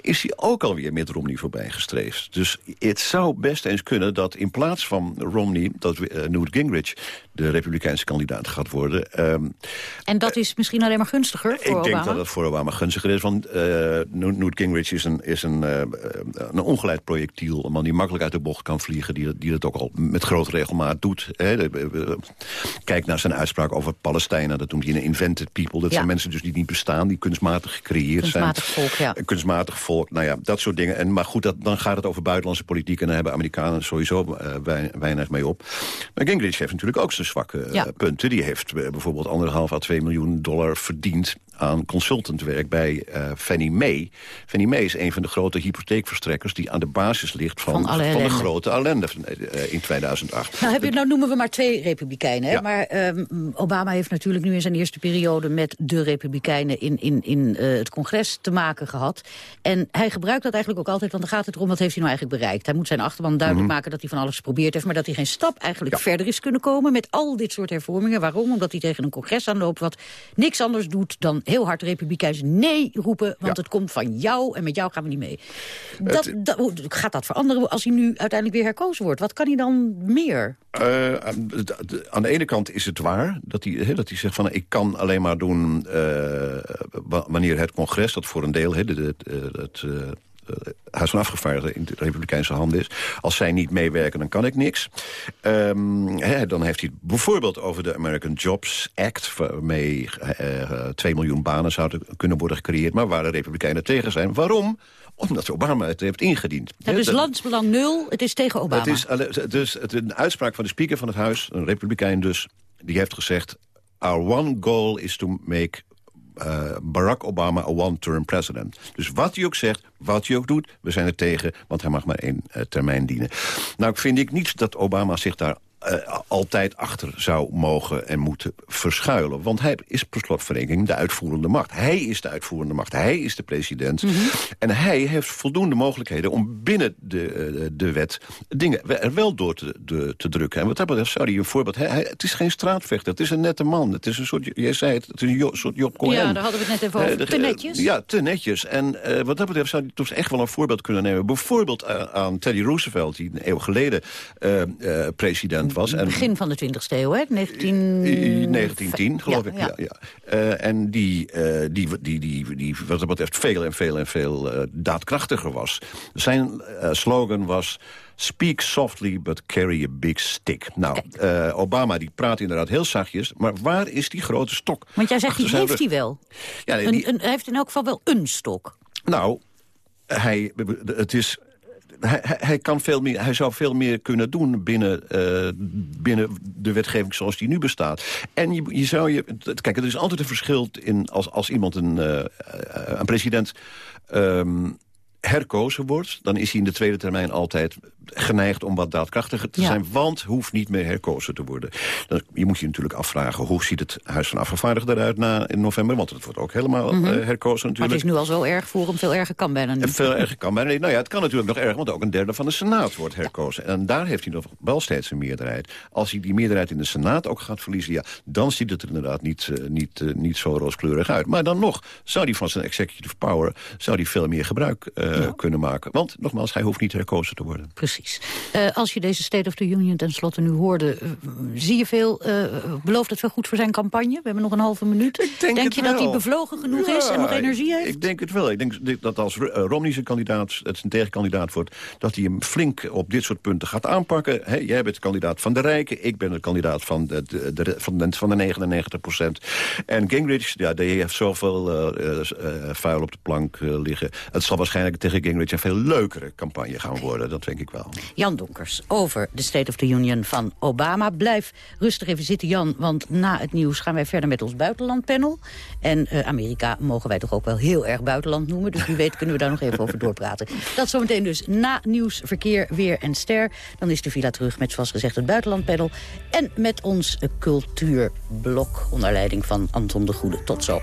Is hij ook alweer met Romney voorbij gestreefd. Dus het zou best eens kunnen dat in plaats van Romney... dat uh, Newt Gingrich de republikeinse kandidaat gaat worden. Um, En dat is misschien alleen maar gunstiger voor ik Obama? denk dat het voor Obama gunstiger is. Want uh, Newt Gingrich is een, is een, uh, een ongeleid projectiel. Een man die makkelijk uit de bocht kan vliegen. Die, die dat ook al met grote regelmaat doet. Hè. Kijk naar zijn uitspraak over Palestijnen. Dat noemt hij een invented people. Dat Ja. zijn mensen dus die niet bestaan. Die kunstmatig gecreëerd Kunstmatig zijn. volk, ja. Een kunstmatig volk. Nou ja, dat soort dingen. En, maar goed, dat, dan gaat het over buitenlandse politiek. En daar hebben Amerikanen sowieso uh, weinig mee op. Maar Gingrich heeft natuurlijk ook zijn zwakke Ja. punten. Die heeft bijvoorbeeld anderhalf à 2 miljoen dollar verdiend aan consultantwerk bij uh, Fannie Mae. Fannie Mae is een van de grote hypotheekverstrekkers... die aan de basis ligt van, Van de grote ellende van, uh, in 2008. Nou, heb je, nou noemen we maar twee republikeinen. Ja. Maar um, Obama heeft natuurlijk nu in zijn eerste periode... met de republikeinen in, in, in uh, het congres te maken gehad. En hij gebruikt dat eigenlijk ook altijd... want dan gaat het erom, wat heeft hij nou eigenlijk bereikt? Hij moet zijn achterban duidelijk Mhm. mm -hmm. maken dat hij van alles geprobeerd heeft... maar dat hij geen stap eigenlijk ja. verder is kunnen komen... met al dit soort hervormingen. Waarom? Omdat hij tegen een congres aanloopt... wat niks anders doet dan heel hard republikeins nee roepen... want Ja. het komt van jou en met jou gaan we niet mee. Dat, dat, gaat dat veranderen als hij nu uiteindelijk weer herkozen wordt? Wat kan hij dan meer? Uh, aan, de, de, aan de ene kant is het waar dat hij, he, dat hij zegt van ik kan alleen maar doen uh, wanneer het congres dat voor een deel he, het, het, het Huis van Afgevaardigden in de Republikeinse handen is. Als zij niet meewerken, dan kan ik niks. Ehm, hè, dan heeft hij het bijvoorbeeld over de American Jobs Act... waarmee uh, 2 miljoen banen zouden kunnen worden gecreëerd... maar waar de Republikeinen tegen zijn. Waarom? Omdat Obama het heeft ingediend. Dat is landsbelang nul, het is tegen Obama. Het is dus het, een uitspraak van de speaker van het huis, een republikein dus... die heeft gezegd, our one goal is to make uh, Barack Obama a one-term president. Dus wat hij ook zegt, wat hij ook doet, we zijn er tegen... want hij mag maar één uh, termijn dienen. Nou, vind ik niet dat Obama zich daar uh, altijd achter zou mogen en moeten verschuilen. Want hij is per slotverrekening de uitvoerende macht. Hij is de uitvoerende macht. Hij is de president. Mm -hmm. En hij heeft voldoende mogelijkheden om binnen de, uh, de wet dingen er wel door te, de, te drukken. En wat dat betreft zou hij een voorbeeld... Hij, hij, het is geen straatvechter, het is een nette man. Het is een soort, jij zei het, het is een jo, soort Job Cohen. Ja, daar hadden we het net even over. Uh, de, te netjes. ja, te netjes. En wat dat betreft zou hij toch echt wel een voorbeeld kunnen nemen. Bijvoorbeeld aan Teddy Roosevelt, die een eeuw geleden president was. En Begin van de 20e eeuw, hè? 19... 1910, geloof ja, ik. Ja. Ja, uh, en die, uh, die, die, die, die, wat dat betreft, veel en veel en veel uh, daadkrachtiger was. Zijn slogan was... Speak softly, but carry a big stick. Nou, Obama die praat inderdaad heel zachtjes, maar waar is die grote stok? Want jij zegt, die heeft hij wel. Ja, nee, die... een, een, hij heeft in elk geval wel een stok. Nou, hij, het is hij, kan veel meer, hij zou veel meer kunnen doen binnen, uh, binnen de wetgeving zoals die nu bestaat. En je, je zou je... Kijk, er is altijd een verschil in als, als iemand een, uh, een president... Um, herkozen wordt... dan is hij in de tweede termijn altijd geneigd om wat daadkrachtiger te ja. zijn... want hoeft niet meer herkozen te worden. Dan, je moet je natuurlijk afvragen... hoe ziet het Huis van Afgevaardigden eruit na in november? Want het wordt ook helemaal mm -hmm. uh, herkozen natuurlijk. Maar het is nu al zo erg voor hem. Veel erger kan bijna niet. Veel erger kan bijna niet. Nou ja, het kan natuurlijk nog erger... want ook een derde van de Senaat wordt herkozen. En daar heeft hij nog wel steeds een meerderheid. Als hij die meerderheid in de Senaat ook gaat verliezen... ja, dan ziet het er inderdaad niet, uh, niet, uh, niet zo rooskleurig uit. Maar dan nog zou hij van zijn executive power... zou hij veel meer gebruik ja. kunnen maken. Want, nogmaals, hij hoeft niet herkozen te worden. Precies. Uh, als je deze State of the Union tenslotte nu hoorde... Uh, zie je veel, uh, belooft het wel goed voor zijn campagne? We hebben nog een halve minuut. Denk, denk je wel. dat hij bevlogen genoeg ja, is en nog energie heeft? Ik denk het wel. Ik denk dat als Romney zijn kandidaat, het zijn tegenkandidaat wordt... dat hij hem flink op dit soort punten gaat aanpakken. He, jij bent kandidaat van de rijken. Ik ben de kandidaat van de, de, de van, de, van de 99 procent. En Gingrich, ja, die heeft zoveel vuil op de plank liggen. Het zal waarschijnlijk tegen Gingrich een veel leukere campagne gaan worden. Dat denk ik wel. Jan Donkers over de State of the Union van Obama. Blijf rustig even zitten, Jan, want na het nieuws gaan wij verder met ons buitenlandpanel. En uh, Amerika mogen wij toch ook wel heel erg buitenland noemen. Dus wie weet kunnen we daar nog even over doorpraten. (laughs) Dat zometeen dus na nieuws, verkeer, weer en ster. Dan is de villa terug met, zoals gezegd, het buitenlandpanel. En met ons cultuurblok onder leiding van Anton de Goede. Tot zo.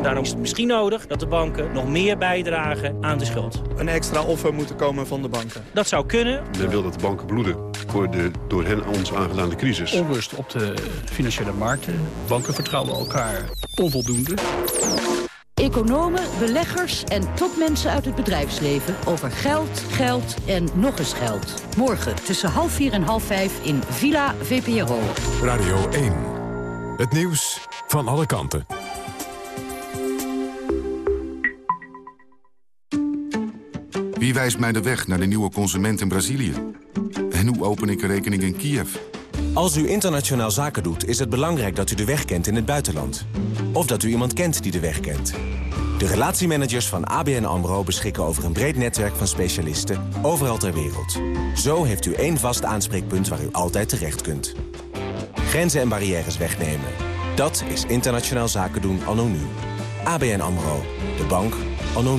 En daarom is het misschien nodig dat de banken nog meer bijdragen aan de schuld. Een extra offer moeten komen van de banken. Dat zou kunnen. Men wil dat de banken bloeden voor de door hen ons aangedane crisis. Onrust op de financiële markten. Banken vertrouwen elkaar onvoldoende. Economen, beleggers en topmensen uit het bedrijfsleven over geld, geld en nog eens geld. Morgen tussen half vier en half vijf in Villa VPRO. Radio 1. Het nieuws van alle kanten. Wie wijst mij de weg naar de nieuwe consument in Brazilië? En hoe open ik een rekening in Kiev? Als u internationaal zaken doet, is het belangrijk dat u de weg kent in het buitenland. Of dat u iemand kent die de weg kent. De relatiemanagers van ABN AMRO beschikken over een breed netwerk van specialisten overal ter wereld. Zo heeft u één vast aanspreekpunt waar u altijd terecht kunt. Grenzen en barrières wegnemen. Dat is internationaal zaken doen anno. ABN AMRO. De bank anno.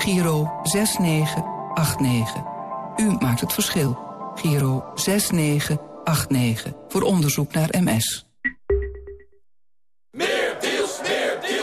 Giro 6989. U maakt het verschil. Giro 6989. Voor onderzoek naar MS.